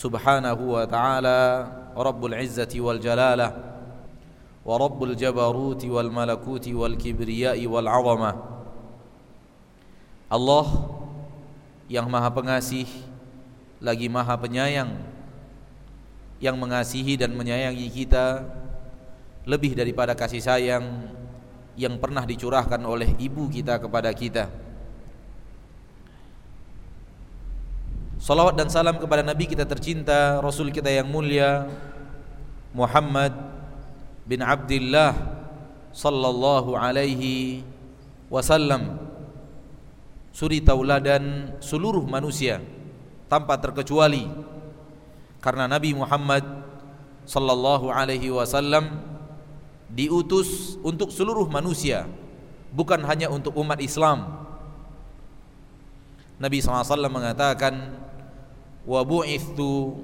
Subhanahu wa ta'ala Rabbul Izzati wal Jalalah Wa Rabbul Jabaruti wal Malakuti wal Kibriyai wal Azamah Allah yang maha pengasih Lagi maha penyayang Yang mengasihi dan menyayangi kita Lebih daripada kasih sayang Yang pernah dicurahkan oleh ibu kita kepada kita Salawat dan salam kepada Nabi kita tercinta Rasul kita yang mulia Muhammad bin Abdullah Sallallahu alaihi wasallam. Suri tauladan seluruh manusia Tanpa terkecuali Karena Nabi Muhammad Sallallahu alaihi wasallam Diutus untuk seluruh manusia Bukan hanya untuk umat Islam. Nabi SAW mengatakan wa bu'ithu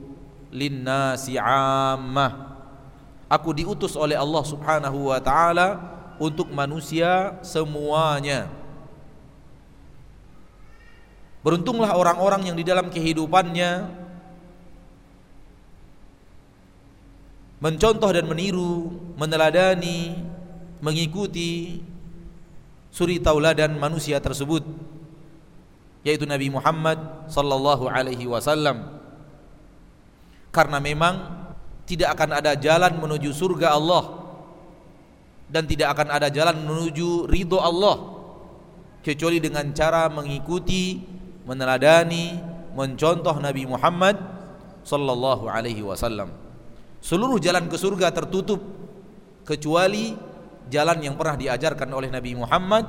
linnasi 'ammah. Aku diutus oleh Allah Subhanahu wa taala untuk manusia semuanya. Beruntunglah orang-orang yang di dalam kehidupannya. Mencontoh dan meniru, meneladani, mengikuti suri tauladan manusia tersebut yaitu Nabi Muhammad sallallahu alaihi wasallam. Karena memang tidak akan ada jalan menuju surga Allah dan tidak akan ada jalan menuju ridho Allah kecuali dengan cara mengikuti, meneladani, mencontoh Nabi Muhammad sallallahu alaihi wasallam. Seluruh jalan ke surga tertutup kecuali jalan yang pernah diajarkan oleh Nabi Muhammad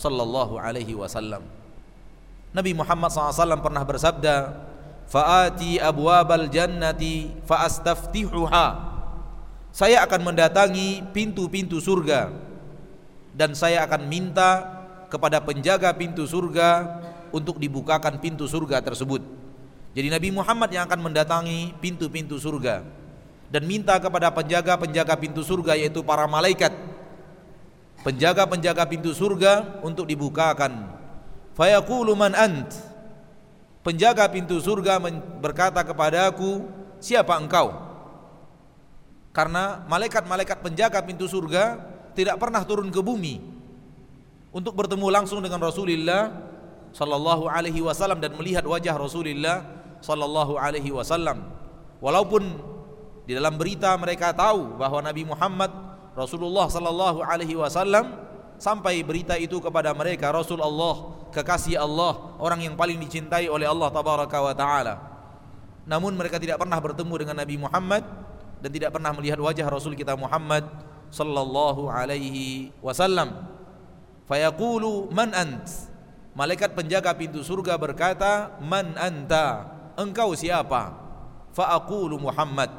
sallallahu alaihi wasallam. Nabi Muhammad SAW pernah bersabda Fa'ati abwabal jannati fa'astaftihuha. Saya akan mendatangi pintu-pintu surga Dan saya akan minta kepada penjaga pintu surga Untuk dibukakan pintu surga tersebut. Jadi Nabi Muhammad yang akan mendatangi pintu-pintu surga Dan minta kepada penjaga-penjaga pintu surga yaitu para malaikat Penjaga-penjaga pintu surga untuk dibukakan Fayaqulu man ant Penjaga pintu surga berkata kepadaku Siapa engkau? Karena malaikat-malaikat penjaga pintu surga Tidak pernah turun ke bumi Untuk bertemu langsung dengan Rasulullah Sallallahu alaihi wasallam Dan melihat wajah Rasulullah Sallallahu alaihi wasallam Walaupun di dalam berita mereka tahu bahwa Nabi Muhammad Rasulullah sallallahu alaihi wasallam sampai berita itu kepada mereka Rasulullah kekasih Allah, orang yang paling dicintai oleh Allah tabaraka wa taala. Namun mereka tidak pernah bertemu dengan Nabi Muhammad dan tidak pernah melihat wajah Rasul kita Muhammad sallallahu alaihi wasallam. Fayaqulu man ant? Malaikat penjaga pintu surga berkata, "Man anta?" Engkau siapa? Fa'aqulu Muhammad.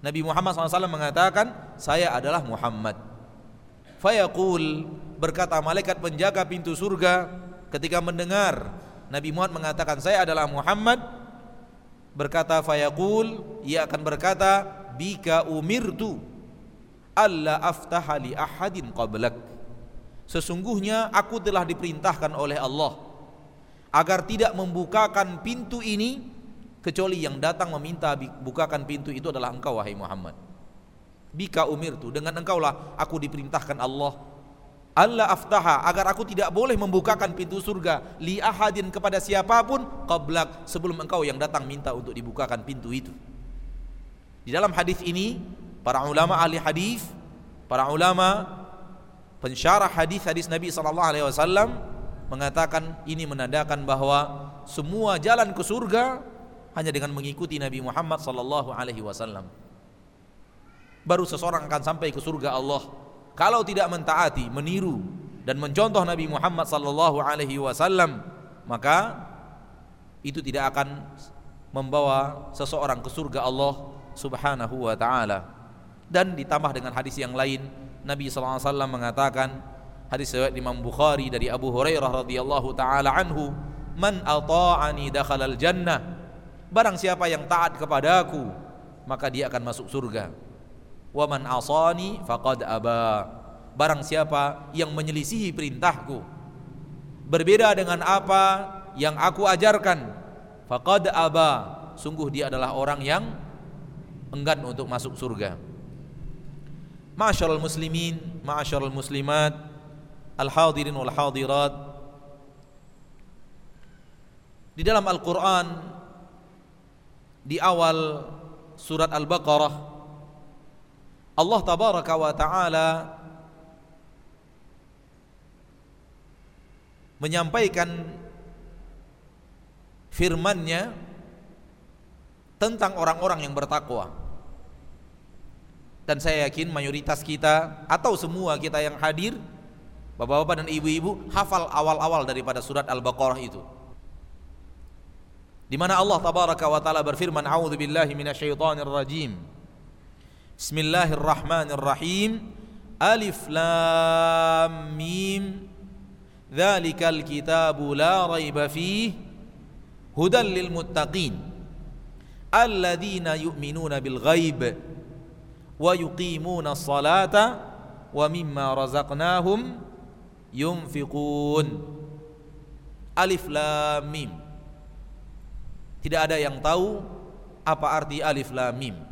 Nabi Muhammad SAW mengatakan, "Saya adalah Muhammad." Fayaqul berkata malaikat penjaga pintu surga, ketika mendengar Nabi Muhammad mengatakan saya adalah Muhammad berkata fayaqul ia akan berkata bika umirtu alla aftaha li ahadin qablak. Sesungguhnya aku telah diperintahkan oleh Allah agar tidak membukakan pintu ini kecuali yang datang meminta bukakan pintu itu adalah engkau wahai Muhammad bika umirtu dengan engkaulah aku diperintahkan Allah Allah aftaha agar aku tidak boleh membukakan pintu surga li ahadin kepada siapa pun qablak sebelum engkau yang datang minta untuk dibukakan pintu itu. Di dalam hadis ini para ulama ahli hadis, para ulama pensyarah hadis-hadis Nabi sallallahu alaihi wasallam mengatakan ini menandakan bahwa semua jalan ke surga hanya dengan mengikuti Nabi Muhammad wasallam. Baru seseorang akan sampai ke surga Allah kalau tidak mentaati, meniru dan mencontoh Nabi Muhammad sallallahu alaihi wasallam, maka itu tidak akan membawa seseorang ke surga Allah Subhanahu wa taala. Dan ditambah dengan hadis yang lain, Nabi sallallahu alaihi wasallam mengatakan hadis riwayat Imam Bukhari dari Abu Hurairah radhiyallahu taala anhu, "Man ata'ani dakhalal jannah." Barang siapa yang taat kepadaku, maka dia akan masuk surga. Wa man asani faqad aba. Barang siapa yang menyelisihi perintahku berbeda dengan apa yang aku ajarkan, faqad aba. Sungguh dia adalah orang yang enggan untuk masuk surga. Ma'asyiral muslimin, ma'asyiral muslimat, al-hadirin wal hadirat. Di dalam Al-Qur'an di awal surat Al-Baqarah Allah tabaraka wa taala menyampaikan firman-Nya tentang orang-orang yang bertakwa. Dan saya yakin mayoritas kita atau semua kita yang hadir Bapak-bapak dan ibu-ibu hafal awal-awal daripada surat Al-Baqarah itu. Di mana Allah tabaraka wa taala berfirman, "A'udzu billahi minasyaitonir rajim." Bismillahirrahmanirrahim. Alif lam mim. Dzalikal kitabu la raiba fihi hudan lil muttaqin. Alladzina yu'minuna bil ghaib wa yuqimuna as-salata wa mimma razaqnahum yunfiqun. Alif lam mim. Tidak ada yang tahu apa arti alif lam mim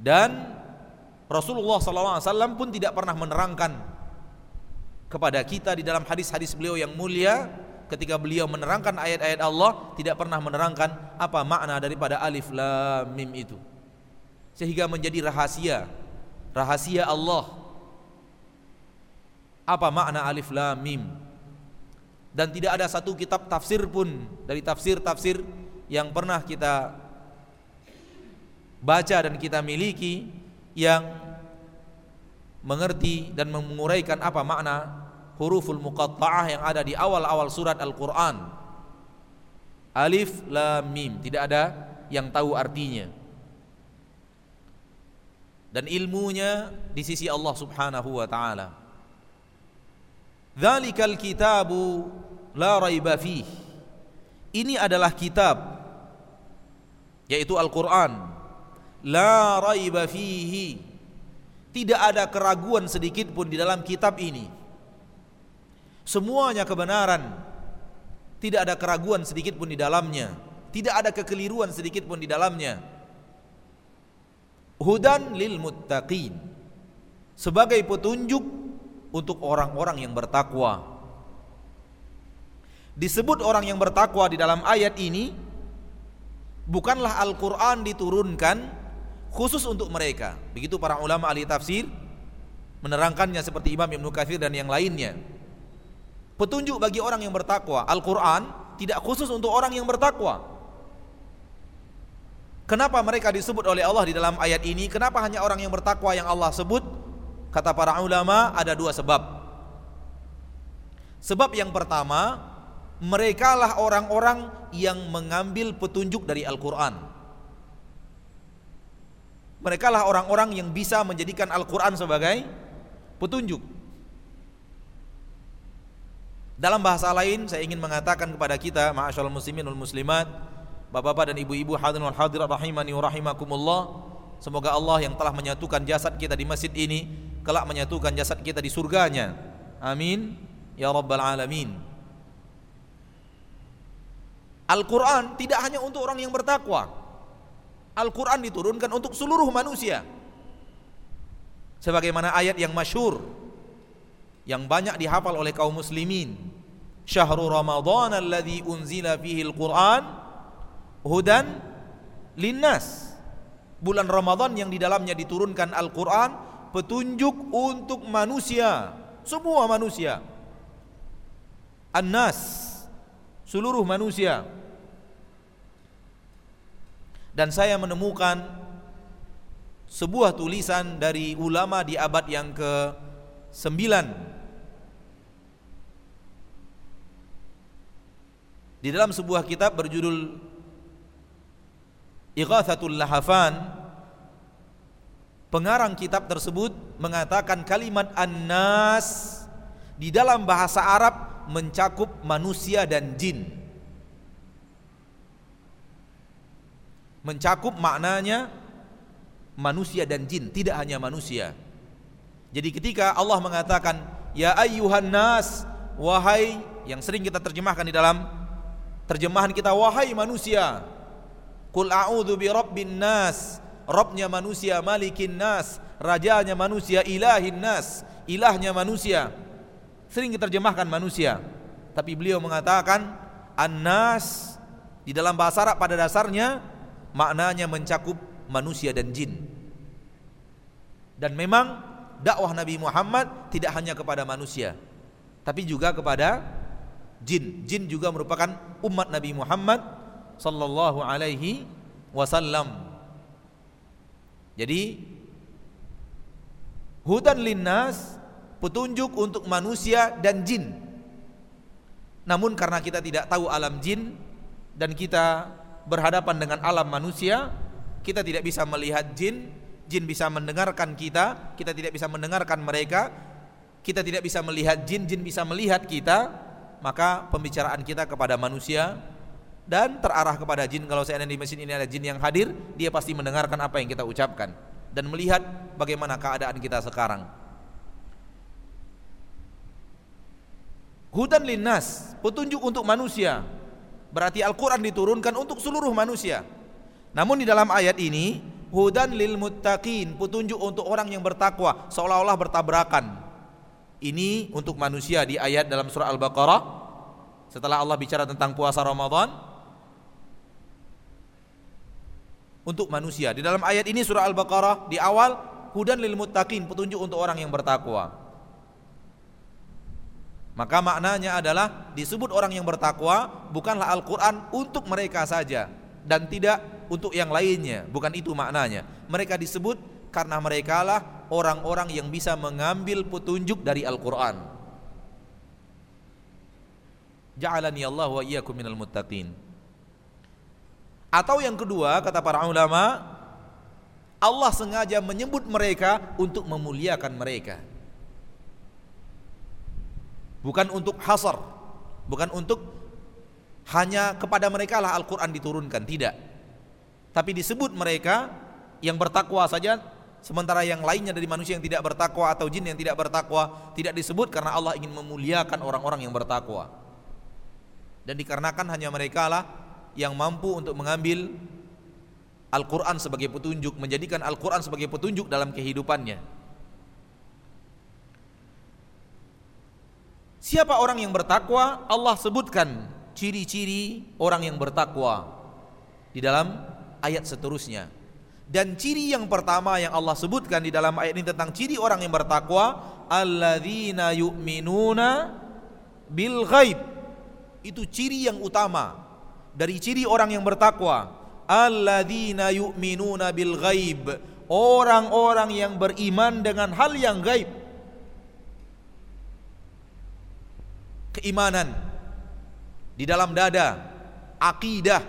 dan Rasulullah SAW pun tidak pernah menerangkan kepada kita di dalam hadis-hadis beliau yang mulia ketika beliau menerangkan ayat-ayat Allah tidak pernah menerangkan apa makna daripada alif lam mim itu. Sehingga menjadi rahasia rahasia Allah. Apa makna alif lam mim? Dan tidak ada satu kitab tafsir pun dari tafsir-tafsir yang pernah kita baca dan kita miliki yang mengerti dan menguraikan apa makna huruful muqatta'ah yang ada di awal-awal surat Al-Qur'an. Alif lam mim, tidak ada yang tahu artinya. Dan ilmunya di sisi Allah Subhanahu wa taala. Dzalikal kitabu la raiba fih. Ini adalah kitab yaitu Al-Qur'an. La raiba fihi. Tidak ada keraguan sedikit pun di dalam kitab ini Semuanya kebenaran. Tidak ada keraguan sedikit pun di dalamnya. Tidak ada kekeliruan sedikit pun di dalamnya. Hudan lil muttaqin. Sebagai petunjuk untuk orang-orang yang bertakwa. Disebut orang yang bertakwa di dalam ayat ini bukanlah Al-Qur'an diturunkan khusus untuk mereka. Begitu para ulama ahli tafsir menerangkannya seperti Imam Ibnu Katsir dan yang lainnya petunjuk bagi orang yang bertakwa. Al-Quran tidak khusus untuk orang yang bertakwa. Kenapa mereka disebut oleh Allah di dalam ayat ini? Kenapa hanya orang yang bertakwa yang Allah sebut? Kata para ulama ada dua sebab. Sebab yang pertama, mereka lah orang-orang yang mengambil petunjuk dari Al-Quran. Mereka lah orang-orang yang bisa menjadikan Al-Quran sebagai petunjuk. Dalam bahasa lain saya ingin mengatakan kepada kita ma'asyal muslimin wal muslimat Bapak-bapak dan ibu-ibu hadirin wal hadirat rahimani wa rahimakumullah Semoga Allah yang telah menyatukan jasad kita di masjid ini kelak menyatukan jasad kita di surganya. Amin ya rabbal alamin. Al-Qur'an tidak hanya untuk orang yang bertakwa. Al-Qur'an diturunkan untuk seluruh manusia. Sebagaimana ayat yang masyhur yang banyak dihafal oleh kaum muslimin. Syahrul Ramadan alladzi unzila fihi al-Qur'an hudan linnas. bulan Ramadan yang di dalamnya diturunkan Al-Qur'an petunjuk untuk manusia, semua manusia. An-nas, seluruh manusia. Dan saya menemukan sebuah tulisan dari ulama di abad yang ke-9 di dalam sebuah kitab berjudul Ighathatul Lahafan pengarang kitab tersebut mengatakan kalimat an-nas di dalam bahasa Arab mencakup manusia dan jin. Mencakup maknanya manusia dan jin, tidak hanya manusia. Jadi ketika Allah mengatakan ya ayyuhan nas wahai yang sering kita terjemahkan di dalam terjemahan kita wahai manusia Qul a'udzu bi rabbin nas, Robnya manusia, malikin nas, rajanya manusia, ilahin nas, ilahnya manusia. Sering diterjemahkan manusia. Tapi beliau mengatakan an-nas di dalam bahasa Arab pada dasarnya maknanya mencakup manusia dan jin. Dan memang dakwah Nabi Muhammad tidak hanya kepada manusia, tapi juga kepada jin. Jin juga merupakan umat Nabi Muhammad sallallahu alaihi wasallam. Jadi hudan linnas petunjuk untuk manusia dan jin. Namun karena kita tidak tahu alam jin dan kita berhadapan dengan alam manusia, kita tidak bisa melihat jin, jin bisa mendengarkan kita, kita tidak bisa mendengarkan mereka, kita tidak bisa melihat jin, jin bisa melihat kita, maka pembicaraan kita kepada manusia dan terarah kepada jin. Kalau saya di mesin ini ada jin yang hadir dia pasti mendengarkan apa yang kita ucapkan dan melihat bagaimana keadaan kita sekarang. Hudan linnas petunjuk untuk manusia berarti Al-Quran diturunkan untuk seluruh manusia namun di dalam ayat ini hudan lil muttaqin petunjuk untuk orang yang bertakwa seolah-olah bertabrakan ini untuk manusia di ayat dalam surah Al-Baqarah setelah Allah bicara tentang puasa Ramadan untuk manusia. Di dalam ayat ini surah Al-Baqarah di awal hudan lil muttaqin, petunjuk untuk orang yang bertakwa. Maka maknanya adalah disebut orang yang bertakwa bukanlah Al-Qur'an untuk mereka saja dan tidak untuk yang lainnya, bukan itu maknanya. Mereka disebut karena mereka lah orang-orang yang bisa mengambil petunjuk dari Al-Qur'an. Ja'alani Allah wa iyyakum minal muttaqin. Atau yang kedua kata para ulama Allah sengaja menyebut mereka untuk memuliakan mereka. Bukan untuk hasar, bukan untuk hanya kepada mereka lah Al-Quran diturunkan, tidak. Tapi disebut mereka yang bertakwa saja, sementara yang lainnya dari manusia yang tidak bertakwa atau jin yang tidak bertakwa tidak disebut karena Allah ingin memuliakan orang-orang yang bertakwa. Dan dikarenakan hanya mereka lah yang mampu untuk mengambil Al-Quran sebagai petunjuk, menjadikan Al-Quran sebagai petunjuk dalam kehidupannya. Siapa orang yang bertakwa? Allah sebutkan ciri-ciri orang yang bertakwa di dalam ayat seterusnya. Dan ciri yang pertama yang Allah sebutkan di dalam ayat ini tentang ciri orang yang bertakwa, alladzina yu'minuna bil ghaib. Itu ciri yang utama dari ciri orang yang bertakwa alladzina yu'minuna bil ghaib orang-orang yang beriman dengan hal yang gaib keimanan di dalam dada akidah.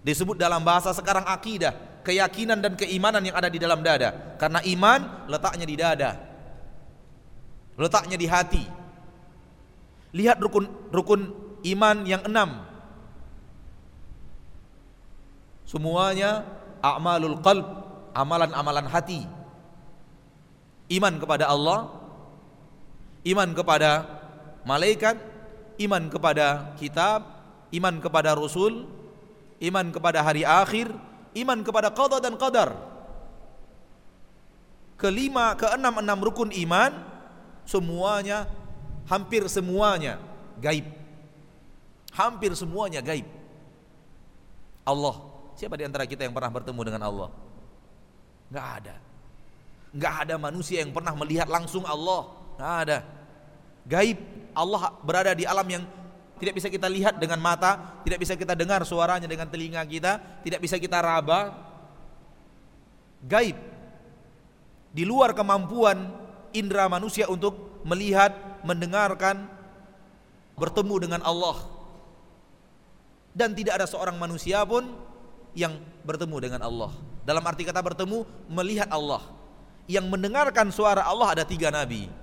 Disebut dalam bahasa sekarang akidah keyakinan dan keimanan yang ada di dalam dada. Karena iman letaknya di dada letaknya di hati. Lihat rukun rukun iman yang enam. Semuanya a'malul qalb amalan-amalan hati. Iman kepada Allah iman kepada malaikat iman kepada kitab iman kepada rasul iman kepada hari akhir iman kepada qada dan qadar kelima keenam enam rukun iman semuanya hampir semuanya gaib Hampir semuanya gaib. Allah Siapa di antara kita yang pernah bertemu dengan Allah? Enggak ada. Enggak ada manusia yang pernah melihat langsung Allah. Enggak ada. Gaib. Allah berada di alam yang tidak bisa kita lihat dengan mata, tidak bisa kita dengar suaranya dengan telinga kita, tidak bisa kita raba. Gaib. Di luar kemampuan indera manusia untuk melihat, mendengarkan, bertemu dengan Allah. Dan tidak ada seorang manusia pun yang bertemu dengan Allah. Dalam arti kata bertemu, melihat Allah. Yang mendengarkan suara Allah ada tiga nabi.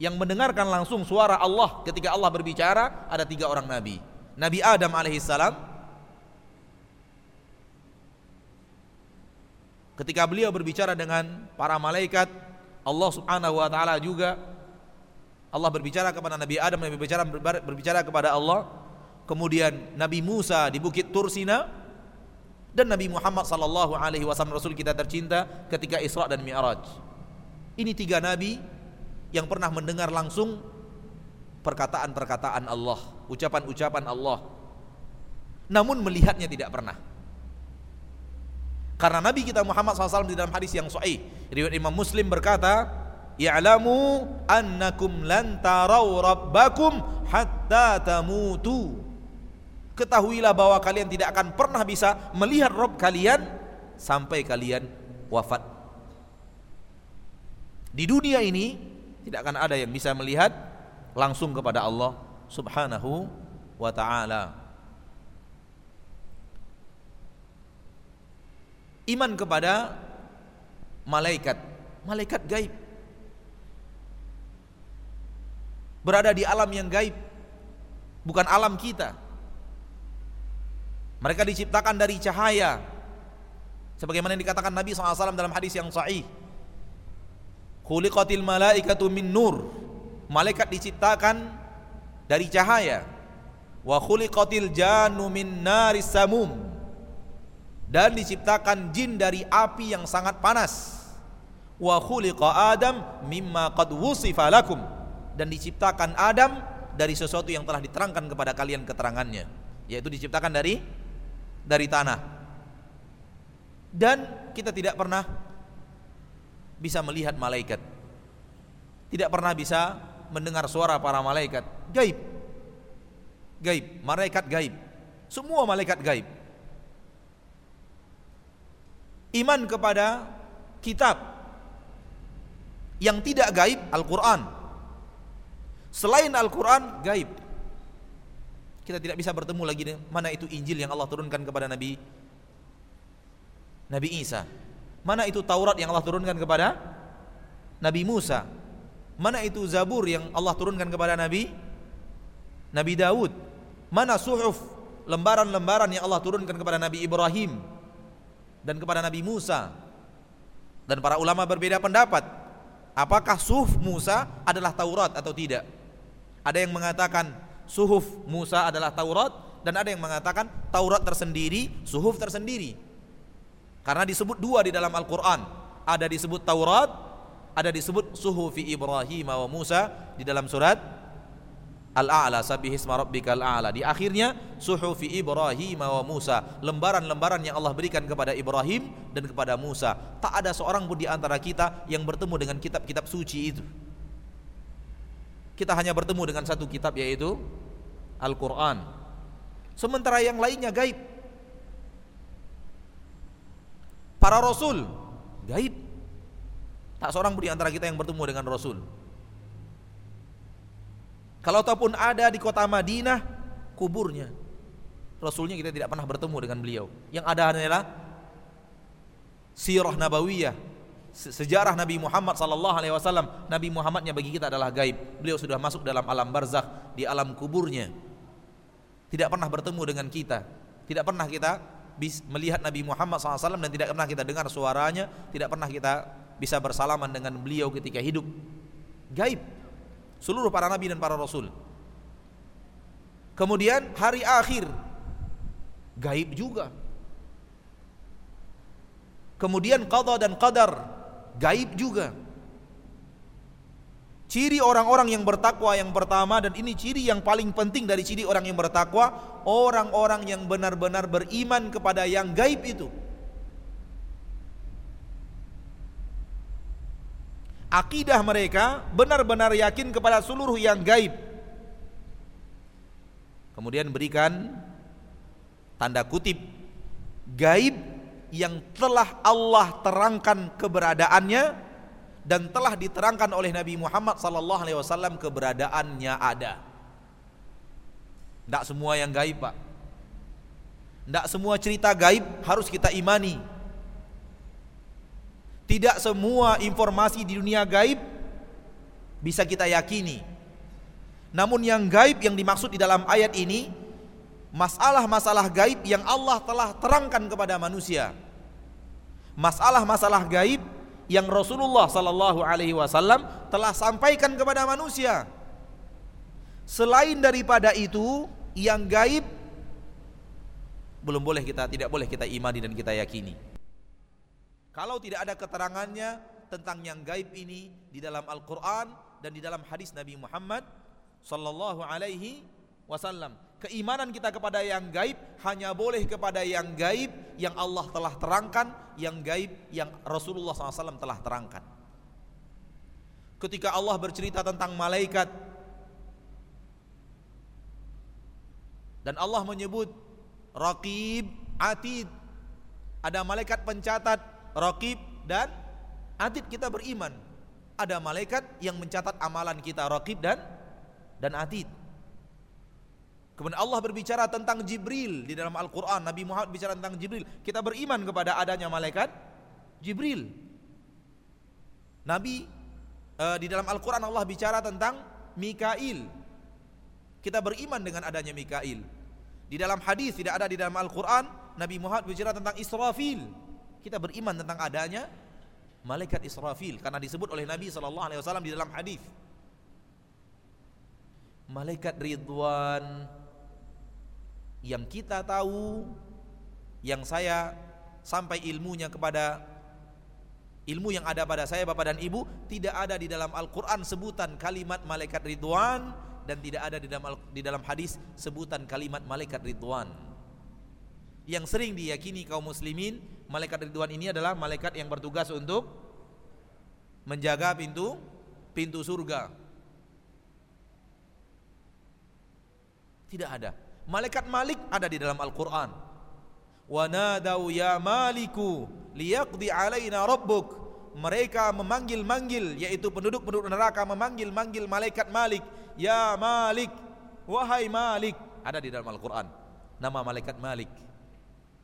Yang mendengarkan langsung suara Allah ketika Allah berbicara ada tiga orang nabi. Nabi Adam alaihissalam ketika beliau berbicara dengan para malaikat Allah subhanahu wa ta'ala juga Allah berbicara kepada Nabi Adam Nabi berbicara, berbicara kepada Allah kemudian Nabi Musa di bukit Tursina dan Nabi Muhammad sallallahu alaihi wasallam Rasul kita tercinta ketika Isra dan Mi'raj. Ini tiga nabi yang pernah mendengar langsung perkataan-perkataan Allah, ucapan-ucapan Allah. Namun melihatnya tidak pernah. Karena Nabi kita Muhammad SAW di dalam hadis yang sahih, riwayat Imam Muslim berkata, "Ya'lamu annakum lan tarau rabbakum hatta tamutu." ketahuilah bahwa kalian tidak akan pernah bisa melihat Rob kalian sampai kalian wafat. Di dunia ini tidak akan ada yang bisa melihat langsung kepada Allah Subhanahu wa taala. Iman kepada malaikat, malaikat gaib. Berada di alam yang gaib, bukan alam kita. Mereka diciptakan dari cahaya. Sebagaimana yang dikatakan Nabi SAW dalam hadis yang sahih. Khuliqatil malaikatu min nur. Malaikat diciptakan dari cahaya. Wa khuliqatil janu min naris samum. Dan diciptakan jin dari api yang sangat panas. Wa khuliqa Adam mimma qad wusifa lakum. Dan diciptakan Adam dari sesuatu yang telah diterangkan kepada kalian keterangannya. Yaitu diciptakan dari dari tanah. Dan kita tidak pernah bisa melihat malaikat. Tidak pernah bisa mendengar suara para malaikat. Gaib. Gaib, malaikat gaib. Semua malaikat gaib. Iman kepada kitab yang tidak gaib Al-Qur'an. Selain Al-Qur'an gaib kita tidak bisa bertemu lagi mana itu Injil yang Allah turunkan kepada Nabi Nabi Isa. Mana itu Taurat yang Allah turunkan kepada Nabi Musa. Mana itu Zabur yang Allah turunkan kepada Nabi Nabi Daud. Mana suhuf lembaran-lembaran yang Allah turunkan kepada Nabi Ibrahim dan kepada Nabi Musa. Dan para ulama berbeda pendapat. Apakah suhuf Musa adalah Taurat atau tidak? Ada yang mengatakan suhuf Musa adalah Taurat dan ada yang mengatakan Taurat tersendiri, suhuf tersendiri. Karena disebut dua di dalam Al-Qur'an. Ada disebut Taurat, ada disebut suhufi Ibrahim wa Musa di dalam surat Al-A'la sabbihisma rabbikal a'la. Di akhirnya suhufi Ibrahim wa Musa, lembaran-lembaran yang Allah berikan kepada Ibrahim dan kepada Musa. Tak ada seorang pun di antara kita yang bertemu dengan kitab-kitab suci itu. Kita hanya bertemu dengan satu kitab yaitu Al-Quran. Sementara yang lainnya gaib. Para Rasul gaib. Tak seorang pun di antara kita yang bertemu dengan Rasul. Kalau ataupun ada di kota Madinah, kuburnya. Rasulnya kita tidak pernah bertemu dengan beliau. Yang ada hanyalah sirah nabawiyah, sejarah Nabi Muhammad sallallahu alaihi wasallam, Nabi Muhammadnya bagi kita adalah gaib. Beliau sudah masuk dalam alam barzakh, di alam kuburnya. Tidak pernah bertemu dengan kita. Tidak pernah kita melihat Nabi Muhammad SAW dan tidak pernah kita dengar suaranya, tidak pernah kita bisa bersalaman dengan beliau ketika hidup. Gaib. Seluruh para nabi dan para rasul. Kemudian hari akhir gaib juga. Kemudian qada dan qadar gaib juga. Ciri orang-orang yang bertakwa yang pertama dan ini ciri yang paling penting dari ciri orang yang bertakwa, orang-orang yang benar-benar beriman kepada yang gaib itu. Akidah mereka benar-benar yakin kepada seluruh yang gaib. Kemudian berikan tanda kutip gaib yang telah Allah terangkan keberadaannya dan telah diterangkan oleh Nabi Muhammad sallallahu alaihi wasallam keberadaannya ada. Tidak semua yang gaib, Pak. Tidak semua cerita gaib harus kita imani. Tidak semua informasi di dunia gaib bisa kita yakini. Namun yang gaib yang dimaksud di dalam ayat ini masalah-masalah gaib yang Allah telah terangkan kepada manusia. Masalah-masalah gaib yang Rasulullah sallallahu alaihi wasallam telah sampaikan kepada manusia. Selain daripada itu, yang gaib belum boleh kita tidak boleh kita imani dan kita yakini. Kalau tidak ada keterangannya tentang yang gaib ini di dalam Al-Qur'an dan di dalam hadis Nabi Muhammad sallallahu alaihi wasallam. Keimanan kita kepada yang gaib hanya boleh kepada yang gaib yang Allah telah terangkan, yang gaib yang Rasulullah SAW telah terangkan. Ketika Allah bercerita tentang malaikat dan Allah menyebut Raqib, Atid. Ada malaikat pencatat Raqib dan Atid kita beriman. Ada malaikat yang mencatat amalan kita Raqib dan dan Atid. Kemudian Allah berbicara tentang Jibril di dalam Al-Quran. Nabi Muhammad bicara tentang Jibril. Kita beriman kepada adanya malaikat Jibril. Nabi uh, di dalam Al-Quran Allah bicara tentang Mikail. Kita beriman dengan adanya Mikail. Di dalam hadis tidak ada di dalam Al-Quran. Nabi Muhammad bicara tentang Israfil. Kita beriman tentang adanya malaikat Israfil karena disebut oleh Nabi SAW di dalam hadis. Malaikat Ridwan yang kita tahu yang saya sampai ilmunya kepada ilmu yang ada pada saya Bapak dan Ibu tidak ada di dalam Al-Qur'an sebutan kalimat malaikat ridwan dan tidak ada di dalam di dalam hadis sebutan kalimat malaikat ridwan. Yang sering diyakini kaum muslimin, malaikat ridwan ini adalah malaikat yang bertugas untuk menjaga pintu pintu surga. Tidak ada. Malaikat Malik ada di dalam Al-Qur'an. Wa nadau ya Maliku liyaqdi alaina rabbuk. Mereka memanggil-manggil yaitu penduduk-penduduk neraka memanggil-manggil malaikat Malik, "Ya Malik, wahai Malik." Ada di dalam Al-Qur'an. Nama malaikat Malik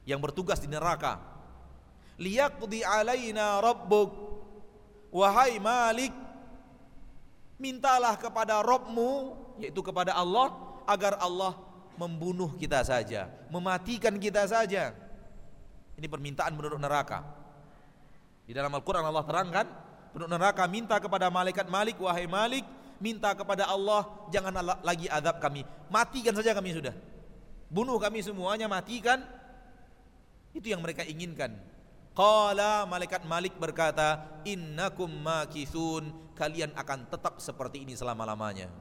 yang bertugas di neraka. Liyaqdi alaina rabbuk. Wahai Malik, mintalah kepada Rabbmu yaitu kepada Allah agar Allah membunuh kita saja, mematikan kita saja. Ini permintaan penduduk neraka. Di dalam Al-Quran Allah terangkan, penduduk neraka minta kepada malaikat Malik, wahai Malik, minta kepada Allah, jangan lagi adab kami, matikan saja kami sudah. Bunuh kami semuanya, matikan. Itu yang mereka inginkan. Qala malaikat Malik berkata, "Innakum makithun." Kalian akan tetap seperti ini selama-lamanya.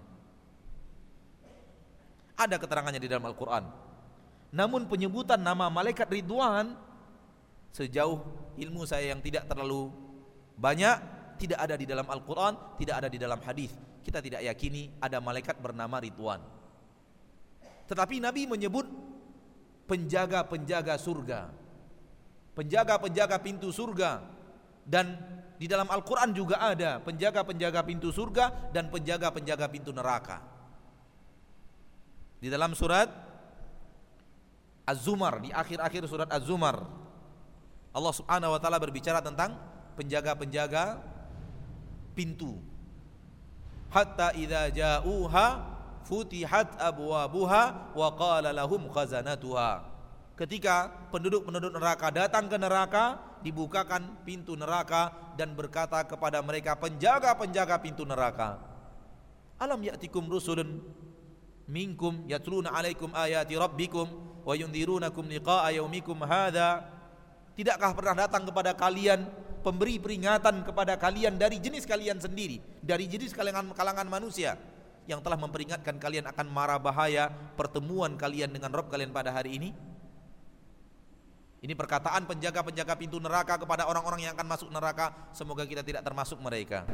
Ada keterangannya di dalam Al-Quran. Namun penyebutan nama malaikat Ridwan sejauh ilmu saya yang tidak terlalu banyak tidak ada di dalam Al-Quran, tidak ada di dalam hadis. Kita tidak yakini ada malaikat bernama Ridwan. Tetapi Nabi menyebut penjaga-penjaga surga, penjaga-penjaga pintu surga, dan di dalam Al-Quran juga ada penjaga-penjaga pintu surga dan penjaga-penjaga pintu neraka. Di dalam surat Az-Zumar di akhir-akhir surat Az-Zumar Allah Subhanahu wa taala berbicara tentang penjaga-penjaga pintu. Hatta idza ja'uha futihat abwabuha wa qala lahum khazanatuha. Ketika penduduk-penduduk neraka datang ke neraka, dibukakan pintu neraka dan berkata kepada mereka penjaga-penjaga pintu neraka, Alam ya'tikum rusulun minkum yatluna alaikum ayati rabbikum wa yundhirunakum liqa'a yaumikum hadza tidakkah pernah datang kepada kalian pemberi peringatan kepada kalian dari jenis kalian sendiri, dari jenis kalangan kalangan manusia yang telah memperingatkan kalian akan mara bahaya pertemuan kalian dengan Rob kalian pada hari ini? Ini perkataan penjaga-penjaga pintu neraka kepada orang-orang yang akan masuk neraka. Semoga kita tidak termasuk mereka.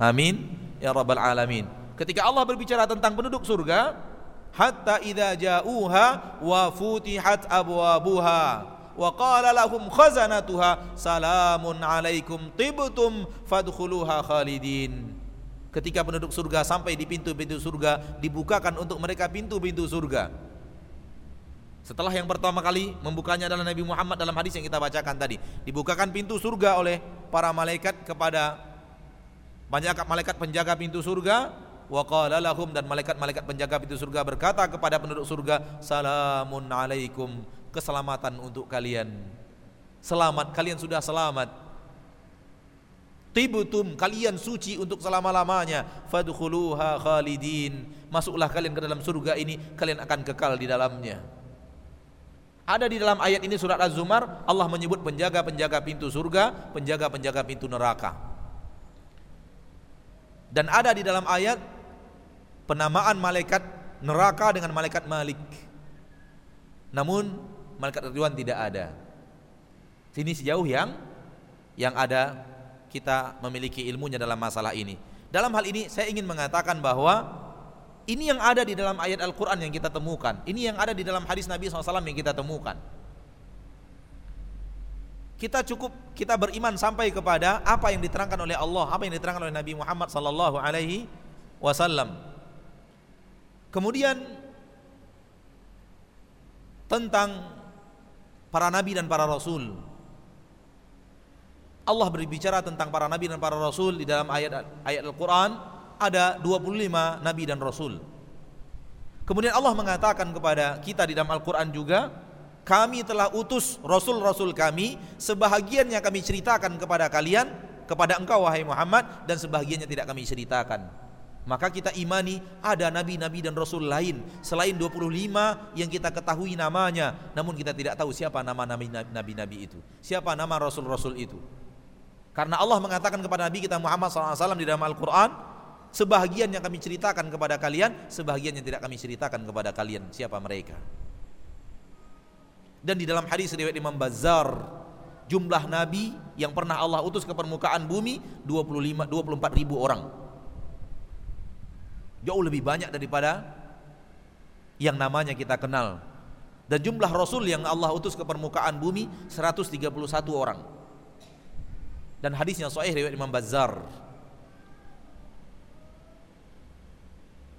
Amin ya rabbal alamin. Ketika Allah berbicara tentang penduduk surga, hatta idza ja'uha wa futihat abwabuha wa qala lahum khazanatuha salamun alaikum tibtum fadkhuluha khalidin. Ketika penduduk surga sampai di pintu-pintu surga, dibukakan untuk mereka pintu-pintu surga. Setelah yang pertama kali membukanya adalah Nabi Muhammad dalam hadis yang kita bacakan tadi. Dibukakan pintu surga oleh para malaikat kepada banyak malaikat penjaga pintu surga wa dan malaikat-malaikat penjaga pintu surga berkata kepada penduduk surga salamun alaikum. Keselamatan untuk kalian. Selamat. Kalian sudah selamat. Tibutum kalian suci untuk selama-lamanya. Fadkhuluha khalidin. Masuklah kalian ke dalam surga ini kalian akan kekal di dalamnya. Ada di dalam ayat ini surat Az-Zumar Allah menyebut penjaga-penjaga pintu surga penjaga-penjaga pintu neraka. Dan ada di dalam ayat penamaan malaikat neraka dengan malaikat Malik namun malaikat Ridwan tidak ada sini sejauh yang yang ada kita memiliki ilmunya dalam masalah ini. Dalam hal ini saya ingin mengatakan bahwa ini yang ada di dalam ayat Al-Quran yang kita temukan. Ini yang ada di dalam hadis Nabi SAW yang kita temukan. Kita cukup kita beriman sampai kepada apa yang diterangkan oleh Allah, apa yang diterangkan oleh Nabi Muhammad sallallahu alaihi wasallam. Kemudian tentang para nabi dan para rasul. Allah berbicara tentang para nabi dan para rasul di dalam ayat ayat Al-Qur'an ada 25 nabi dan rasul. Kemudian Allah mengatakan kepada kita di dalam Al-Qur'an juga, kami telah utus rasul-rasul kami, sebahagiannya kami ceritakan kepada kalian, kepada engkau wahai Muhammad dan sebahagiannya tidak kami ceritakan. Maka kita imani ada nabi-nabi dan rasul lain selain 25 yang kita ketahui namanya, namun kita tidak tahu siapa nama nabi-nabi itu, siapa nama rasul-rasul itu. Karena Allah mengatakan kepada Nabi kita Muhammad SAW di dalam Al-Quran, sebahagian yang kami ceritakan kepada kalian, sebahagian yang tidak kami ceritakan kepada kalian. Siapa mereka? Dan di dalam hadis riwayat Imam Bazar, jumlah nabi yang pernah Allah utus ke permukaan bumi 25 24 ribu orang. Jauh lebih banyak daripada yang namanya kita kenal. Dan jumlah rasul yang Allah utus ke permukaan bumi 131 orang dan hadisnya sahih riwayat Imam Bazzar.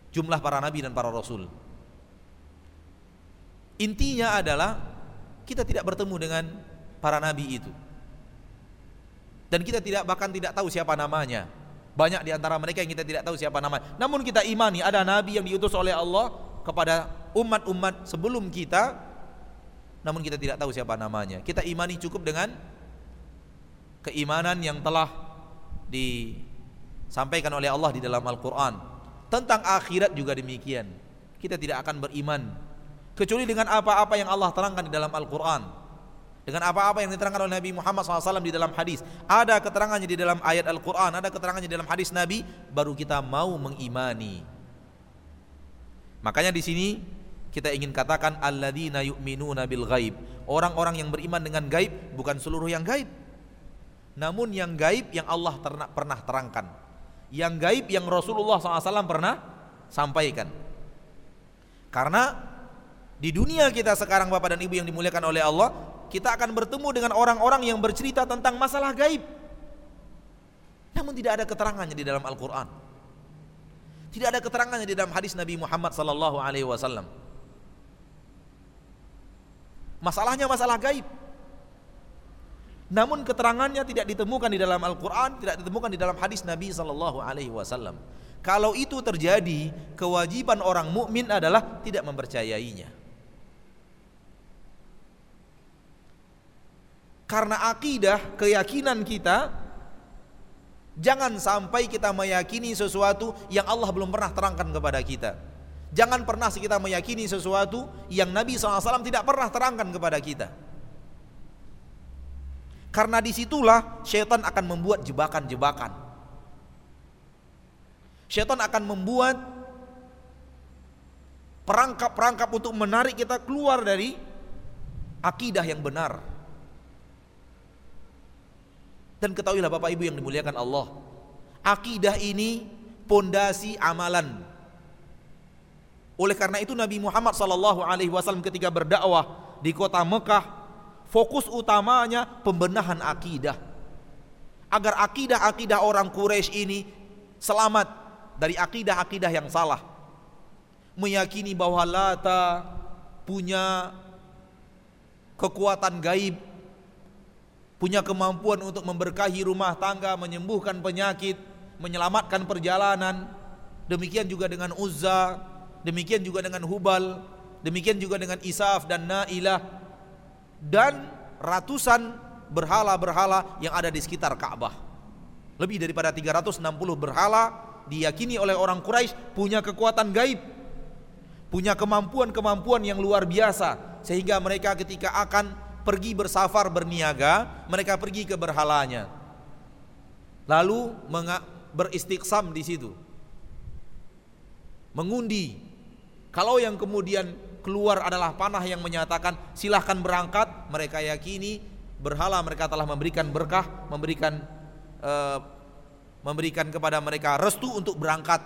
Jumlah para nabi dan para rasul. Intinya adalah kita tidak bertemu dengan para nabi itu. Dan kita tidak bahkan tidak tahu siapa namanya. Banyak di antara mereka yang kita tidak tahu siapa namanya. Namun kita imani ada nabi yang diutus oleh Allah kepada umat-umat sebelum kita. Namun kita tidak tahu siapa namanya. Kita imani cukup dengan keimanan yang telah disampaikan oleh Allah di dalam Al-Quran. Tentang akhirat juga demikian. Kita tidak akan beriman. Kecuali dengan apa-apa yang Allah terangkan di dalam Al-Quran dengan apa-apa yang diterangkan oleh Nabi Muhammad SAW di dalam hadis. Ada keterangannya di dalam ayat Al-Quran ada keterangannya di dalam hadis Nabi baru kita mau mengimani. Makanya di sini kita ingin katakan alladzina yu'minuna bil ghaib. Orang-orang yang beriman dengan gaib bukan seluruh yang gaib. Namun yang gaib yang Allah pernah terangkan. Yang gaib yang Rasulullah SAW pernah sampaikan. Karena di dunia kita sekarang Bapak dan Ibu yang dimuliakan oleh Allah Kita akan bertemu dengan orang-orang yang bercerita tentang masalah gaib Namun tidak ada keterangannya di dalam Al-Quran Tidak ada keterangannya di dalam hadis Nabi Muhammad SAW Masalahnya masalah gaib namun keterangannya tidak ditemukan di dalam Al-Quran, tidak ditemukan di dalam hadis Nabi Sallallahu Alaihi Wasallam. Kalau itu terjadi, kewajiban orang mukmin adalah tidak mempercayainya. Karena akidah, keyakinan kita, jangan sampai kita meyakini sesuatu yang Allah belum pernah terangkan kepada kita. Jangan pernah kita meyakini sesuatu yang Nabi SAW tidak pernah terangkan kepada kita. Karena di situlah syaitan akan membuat jebakan-jebakan. Syaitan akan membuat perangkap-perangkap untuk menarik kita keluar dari akidah yang benar. Dan ketahuilah Bapak Ibu yang dimuliakan Allah, akidah ini pondasi amalan. Oleh karena itu Nabi Muhammad sallallahu alaihi wasallam ketika berdakwah di kota Mekah Fokus utamanya pembenahan akidah. Agar akidah-akidah orang Quraisy ini selamat dari akidah-akidah yang salah. Meyakini bahwa Lata punya kekuatan gaib, punya kemampuan untuk memberkahi rumah tangga, menyembuhkan penyakit, menyelamatkan perjalanan. Demikian juga dengan Uzza, demikian juga dengan Hubal, demikian juga dengan Isaf dan Nailah dan ratusan berhala-berhala yang ada di sekitar Ka'bah. Lebih daripada 360 berhala diyakini oleh orang Quraisy punya kekuatan gaib, punya kemampuan-kemampuan yang luar biasa sehingga mereka ketika akan pergi bersafar berniaga, mereka pergi ke berhalanya. Lalu beristiqsam di situ. Mengundi. Kalau yang kemudian keluar adalah panah yang menyatakan silahkan berangkat mereka yakini berhala mereka telah memberikan berkah memberikan uh, memberikan kepada mereka restu untuk berangkat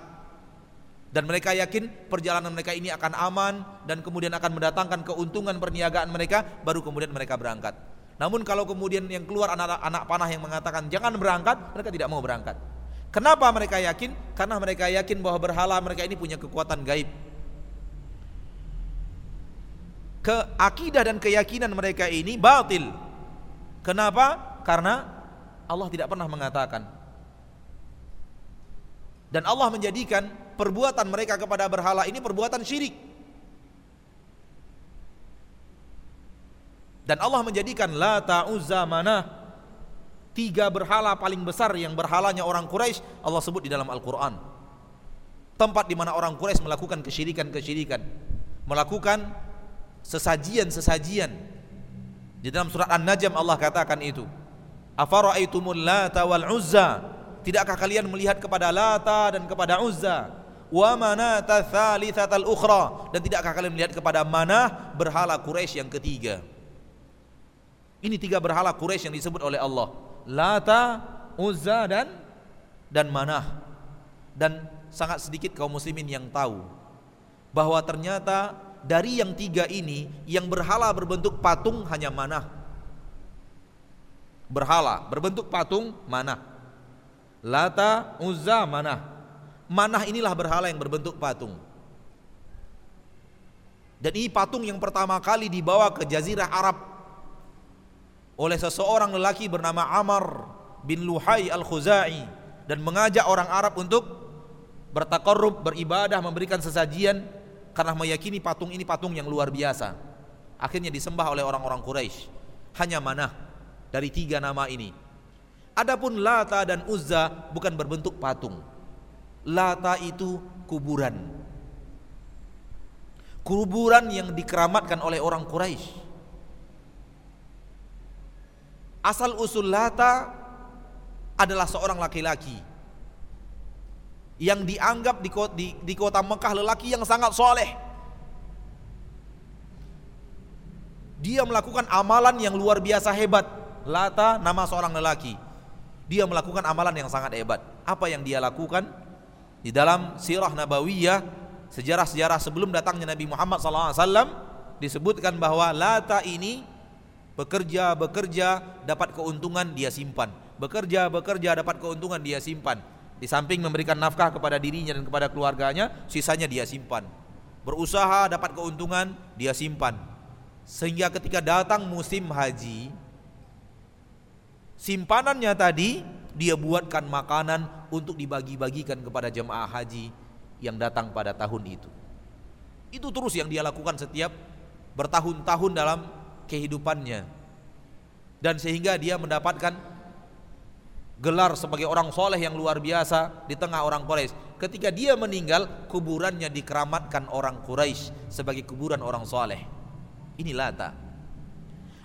dan mereka yakin perjalanan mereka ini akan aman dan kemudian akan mendatangkan keuntungan perniagaan mereka baru kemudian mereka berangkat namun kalau kemudian yang keluar anak-anak panah yang mengatakan jangan berangkat mereka tidak mau berangkat kenapa mereka yakin karena mereka yakin bahwa berhala mereka ini punya kekuatan gaib ke akidah dan keyakinan mereka ini batil. Kenapa? Karena Allah tidak pernah mengatakan. Dan Allah menjadikan perbuatan mereka kepada berhala ini perbuatan syirik. Dan Allah menjadikan la ta'uzza mana tiga berhala paling besar yang berhalanya orang Quraisy Allah sebut di dalam Al-Qur'an. Tempat di mana orang Quraisy melakukan kesyirikan-kesyirikan, melakukan sesajian-sesajian. Di dalam surat An-Najm Allah katakan itu. Afara'aitumul Lata wal Uzza? Tidakkah kalian melihat kepada Lata dan kepada Uzza? Wa manata thalithatal ukhra? Dan tidakkah kalian melihat kepada Manah berhala Quraisy yang ketiga? Ini tiga berhala Quraisy yang disebut oleh Allah. Lata, Uzza dan dan Manah. Dan sangat sedikit kaum muslimin yang tahu bahwa ternyata dari yang tiga ini yang berhala berbentuk patung hanya mana? Berhala berbentuk patung mana? Lata, Uzza, mana? Manah inilah berhala yang berbentuk patung. Dan ini patung yang pertama kali dibawa ke jazirah Arab oleh seseorang lelaki bernama Amr bin Luhai al-Khuzai dan mengajak orang Arab untuk bertakarrub, beribadah, memberikan sesajian karena meyakini patung ini patung yang luar biasa. Akhirnya disembah oleh orang-orang Quraisy. Hanya mana dari tiga nama ini. Adapun Lata dan Uzza bukan berbentuk patung. Lata itu kuburan. Kuburan yang dikeramatkan oleh orang Quraisy. Asal usul Lata adalah seorang laki-laki yang dianggap di kota, di, di kota Mekah lelaki yang sangat soleh. Dia melakukan amalan yang luar biasa hebat. Lata nama seorang lelaki. Dia melakukan amalan yang sangat hebat. Apa yang dia lakukan? Di dalam sirah nabawiyah, sejarah-sejarah sebelum datangnya Nabi Muhammad SAW disebutkan bahwa Lata ini bekerja bekerja dapat keuntungan dia simpan. Bekerja bekerja dapat keuntungan dia simpan di samping memberikan nafkah kepada dirinya dan kepada keluarganya, sisanya dia simpan. Berusaha dapat keuntungan, dia simpan. Sehingga ketika datang musim haji, simpanannya tadi dia buatkan makanan untuk dibagi-bagikan kepada jemaah haji yang datang pada tahun itu. Itu terus yang dia lakukan setiap bertahun-tahun dalam kehidupannya. Dan sehingga dia mendapatkan gelar sebagai orang soleh yang luar biasa di tengah orang Quraisy. Ketika dia meninggal, kuburannya dikeramatkan orang Quraisy sebagai kuburan orang soleh. Ini Lata.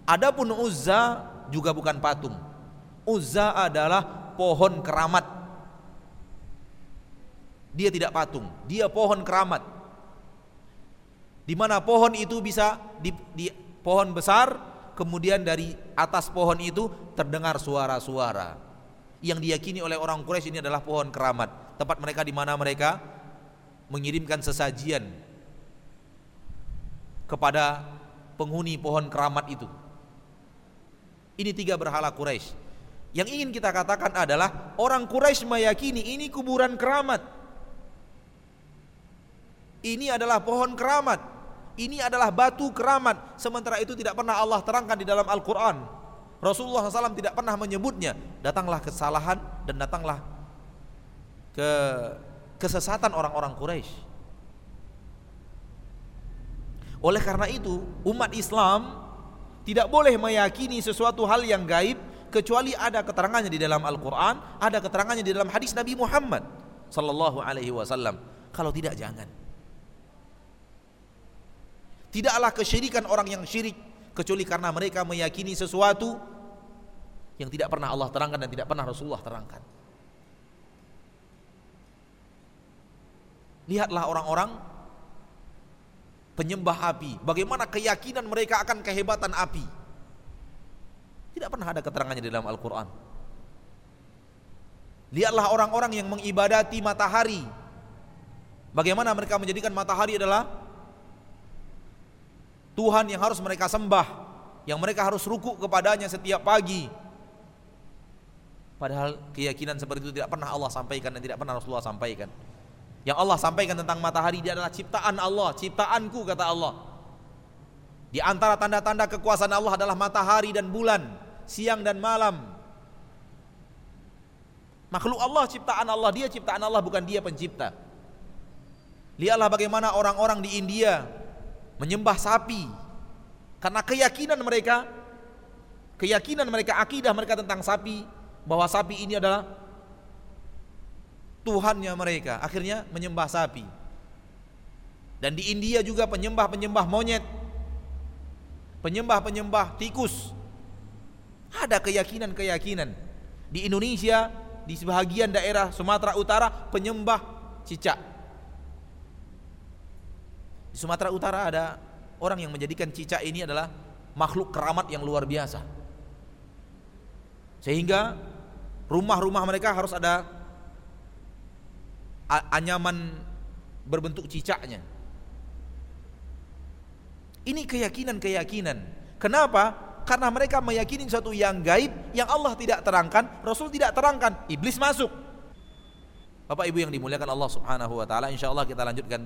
Adapun Uzza juga bukan patung. Uzza adalah pohon keramat. Dia tidak patung, dia pohon keramat. Di mana pohon itu bisa di, di pohon besar, kemudian dari atas pohon itu terdengar suara-suara. Yang diyakini oleh orang Quraisy ini adalah pohon keramat, tempat mereka di mana mereka mengirimkan sesajian kepada penghuni pohon keramat itu. Ini tiga berhala Quraisy. Yang ingin kita katakan adalah orang Quraisy meyakini ini kuburan keramat. Ini adalah pohon keramat. Ini adalah batu keramat. Sementara itu tidak pernah Allah terangkan di dalam Al-Quran. Rasulullah SAW tidak pernah menyebutnya. Datanglah kesalahan dan datanglah ke kesesatan orang-orang Quraisy. Oleh karena itu, umat Islam tidak boleh meyakini sesuatu hal yang gaib kecuali ada keterangannya di dalam Al-Qur'an, ada keterangannya di dalam hadis Nabi Muhammad sallallahu alaihi wasallam. Kalau tidak jangan. Tidaklah kesyirikan orang yang syirik kecuali karena mereka meyakini sesuatu yang tidak pernah Allah terangkan dan tidak pernah Rasulullah terangkan. Lihatlah orang-orang penyembah api. Bagaimana keyakinan mereka akan kehebatan api. Tidak pernah ada keterangannya di dalam Al-Quran. Lihatlah orang-orang yang mengibadati matahari. Bagaimana mereka menjadikan matahari adalah Tuhan yang harus mereka sembah. Yang mereka harus ruku kepadanya setiap pagi. Padahal keyakinan seperti itu tidak pernah Allah sampaikan dan tidak pernah Rasulullah sampaikan. Yang Allah sampaikan tentang matahari dia adalah ciptaan Allah, ciptaanku kata Allah. Di antara tanda-tanda kekuasaan Allah adalah matahari dan bulan, siang dan malam. Makhluk Allah ciptaan Allah, dia ciptaan Allah bukan dia pencipta. Lihatlah bagaimana orang-orang di India menyembah sapi. Karena keyakinan mereka keyakinan mereka akidah mereka tentang sapi bahwa sapi ini adalah Tuhannya mereka. Akhirnya menyembah sapi. Dan di India juga penyembah-penyembah monyet penyembah-penyembah tikus ada keyakinan-keyakinan di Indonesia di sebagian daerah Sumatera Utara penyembah cicak di Sumatera Utara ada orang yang menjadikan cicak ini adalah makhluk keramat yang luar biasa sehingga rumah-rumah mereka harus ada anyaman berbentuk cicaknya. Ini keyakinan-keyakinan. Kenapa? karena mereka meyakini sesuatu yang gaib yang Allah tidak terangkan, Rasul tidak terangkan, iblis masuk. Bapak Ibu yang dimuliakan Allah Subhanahu wa taala, insyaallah kita lanjutkan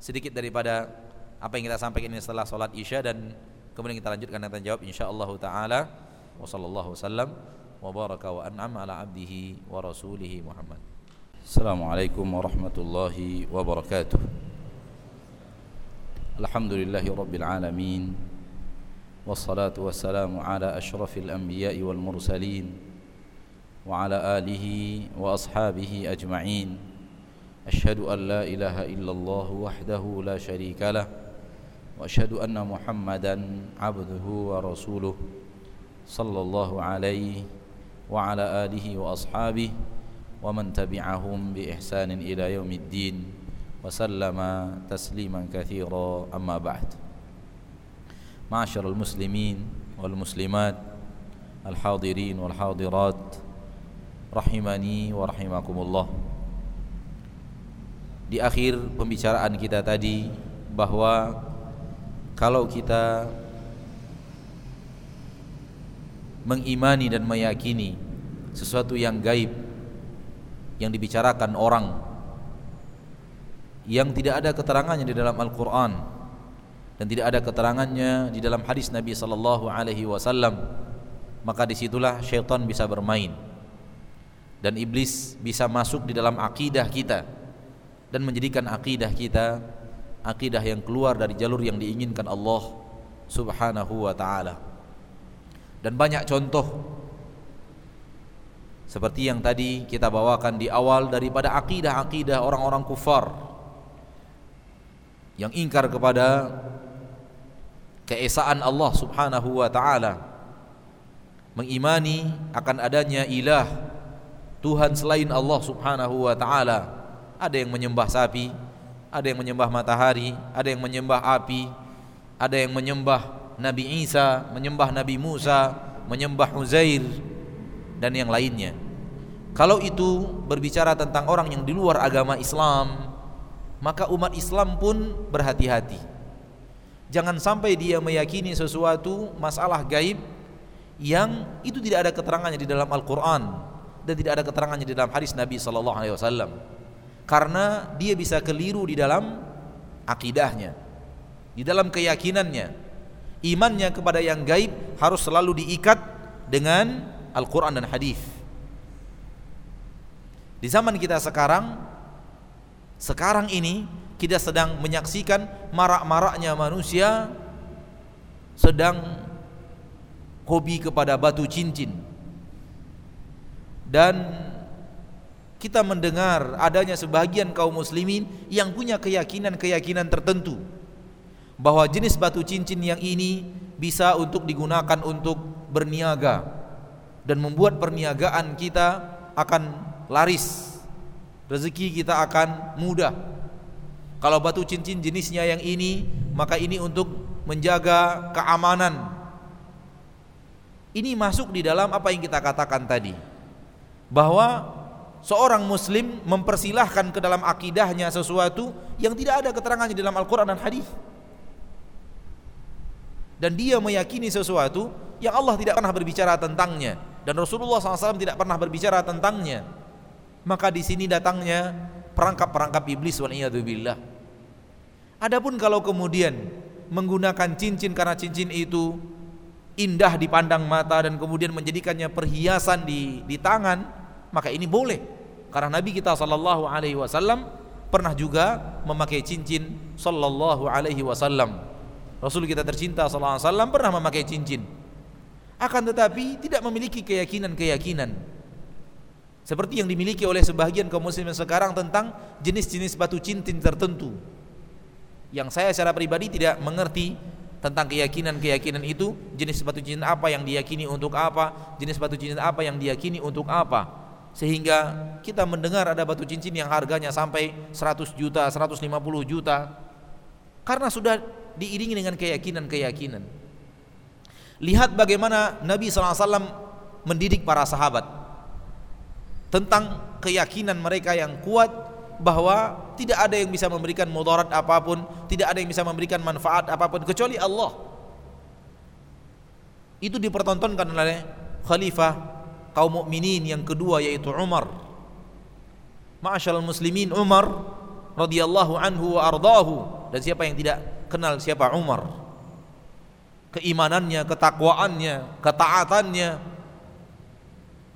sedikit daripada apa yang kita sampaikan ini setelah salat Isya dan kemudian kita lanjutkan dengan jawab insyaallah taala. wassallallahu wasallam wa baraka wa an'am ala abdihi wa rasulihi Muhammad. Assalamualaikum warahmatullahi wabarakatuh. Alhamdulillahirabbil alamin. والصلاة والسلام على أشرف الأنبياء والمرسلين وعلى آله وأصحابه أجمعين. أشهد أن لا إله إلا الله وحده لا شريك له وأشهد أن محمدا عبده ورسوله صلى الله عليه وعلى آله وأصحابه ومن تبعهم بإحسان إلى يوم الدين وسلم تسليما كثيرا. أما بعد معاشر المسلمين والمسلمات الحاضرين والحاضرات رحمني ورحمكم الله di akhir pembicaraan kita tadi bahwa kalau kita mengimani dan meyakini sesuatu yang gaib yang dibicarakan orang yang tidak ada keterangannya di dalam Al-Qur'an dan tidak ada keterangannya di dalam hadis Nabi sallallahu alaihi wasallam. Maka di situlah syaitan bisa bermain. Dan iblis bisa masuk di dalam akidah kita dan menjadikan akidah kita akidah yang keluar dari jalur yang diinginkan Allah Subhanahu wa taala. Dan banyak contoh seperti yang tadi kita bawakan di awal daripada akidah-akidah orang-orang kufar yang ingkar kepada keesaan Allah Subhanahu wa taala mengimani akan adanya ilah Tuhan selain Allah Subhanahu wa taala. Ada yang menyembah sapi, ada yang menyembah matahari, ada yang menyembah api, ada yang menyembah Nabi Isa, menyembah Nabi Musa, menyembah Uzair dan yang lainnya. Kalau itu berbicara tentang orang yang di luar agama Islam, maka umat Islam pun berhati-hati. Jangan sampai dia meyakini sesuatu masalah gaib yang itu tidak ada keterangannya di dalam Al-Qur'an dan tidak ada keterangannya di dalam hadis Nabi sallallahu alaihi wasallam. Karena dia bisa keliru di dalam akidahnya, di dalam keyakinannya. Imannya kepada yang gaib harus selalu diikat dengan Al-Qur'an dan hadis. Di zaman kita sekarang sekarang ini kita sedang menyaksikan marak-maraknya manusia sedang hobi kepada batu cincin. Dan kita mendengar adanya sebagian kaum muslimin yang punya keyakinan-keyakinan tertentu bahwa jenis batu cincin yang ini bisa untuk digunakan untuk berniaga dan membuat perniagaan kita akan laris rezeki kita akan mudah. Kalau batu cincin jenisnya yang ini, maka ini untuk menjaga keamanan. Ini masuk di dalam apa yang kita katakan tadi. Bahwa seorang muslim mempersilahkan ke dalam akidahnya sesuatu yang tidak ada keterangannya di dalam Al-Qur'an dan hadis. Dan dia meyakini sesuatu yang Allah tidak pernah berbicara tentangnya dan Rasulullah SAW tidak pernah berbicara tentangnya maka di sini datangnya perangkap-perangkap iblis waliyadzubillah. Adapun kalau kemudian menggunakan cincin karena cincin itu indah dipandang mata dan kemudian menjadikannya perhiasan di di tangan, maka ini boleh. Karena Nabi kita sallallahu alaihi wasallam pernah juga memakai cincin sallallahu alaihi wasallam. Rasul kita tercinta sallallahu alaihi wasallam pernah memakai cincin. Akan tetapi tidak memiliki keyakinan-keyakinan seperti yang dimiliki oleh sebagian kaum muslimin sekarang tentang jenis-jenis batu cincin tertentu. Yang saya secara pribadi tidak mengerti tentang keyakinan-keyakinan itu, jenis batu cincin apa yang diyakini untuk apa, jenis batu cincin apa yang diyakini untuk apa. Sehingga kita mendengar ada batu cincin yang harganya sampai 100 juta, 150 juta. Karena sudah diiringi dengan keyakinan-keyakinan. Lihat bagaimana Nabi SAW mendidik para sahabat tentang keyakinan mereka yang kuat bahwa tidak ada yang bisa memberikan mudarat apa pun, tidak ada yang bisa memberikan manfaat apa pun kecuali Allah. Itu dipertontonkan oleh khalifah kaum mukminin yang kedua yaitu Umar. Ma'asyiral muslimin Umar radhiyallahu anhu wa ardahu dan siapa yang tidak kenal siapa Umar? Keimanannya, ketakwaannya, ketaatannya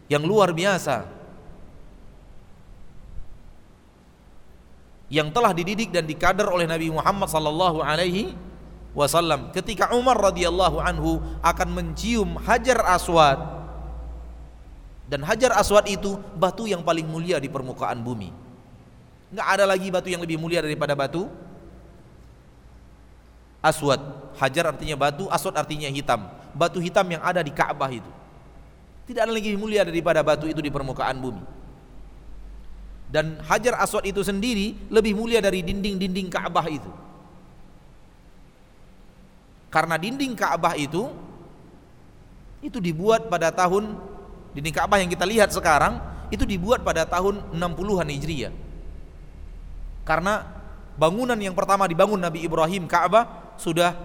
yang luar biasa yang telah dididik dan dikader oleh Nabi Muhammad sallallahu alaihi wasallam. Ketika Umar radhiyallahu anhu akan mencium Hajar Aswad. Dan Hajar Aswad itu batu yang paling mulia di permukaan bumi. Nggak ada lagi batu yang lebih mulia daripada batu Aswad. Hajar artinya batu Aswad artinya hitam. Batu hitam yang ada di Ka'bah itu. Tidak ada lagi mulia daripada batu itu di permukaan bumi dan Hajar Aswad itu sendiri lebih mulia dari dinding-dinding Ka'bah itu. Karena dinding Ka'bah itu itu dibuat pada tahun dinding Ka'bah yang kita lihat sekarang itu dibuat pada tahun 60-an Hijriah. Karena bangunan yang pertama dibangun Nabi Ibrahim Ka'bah sudah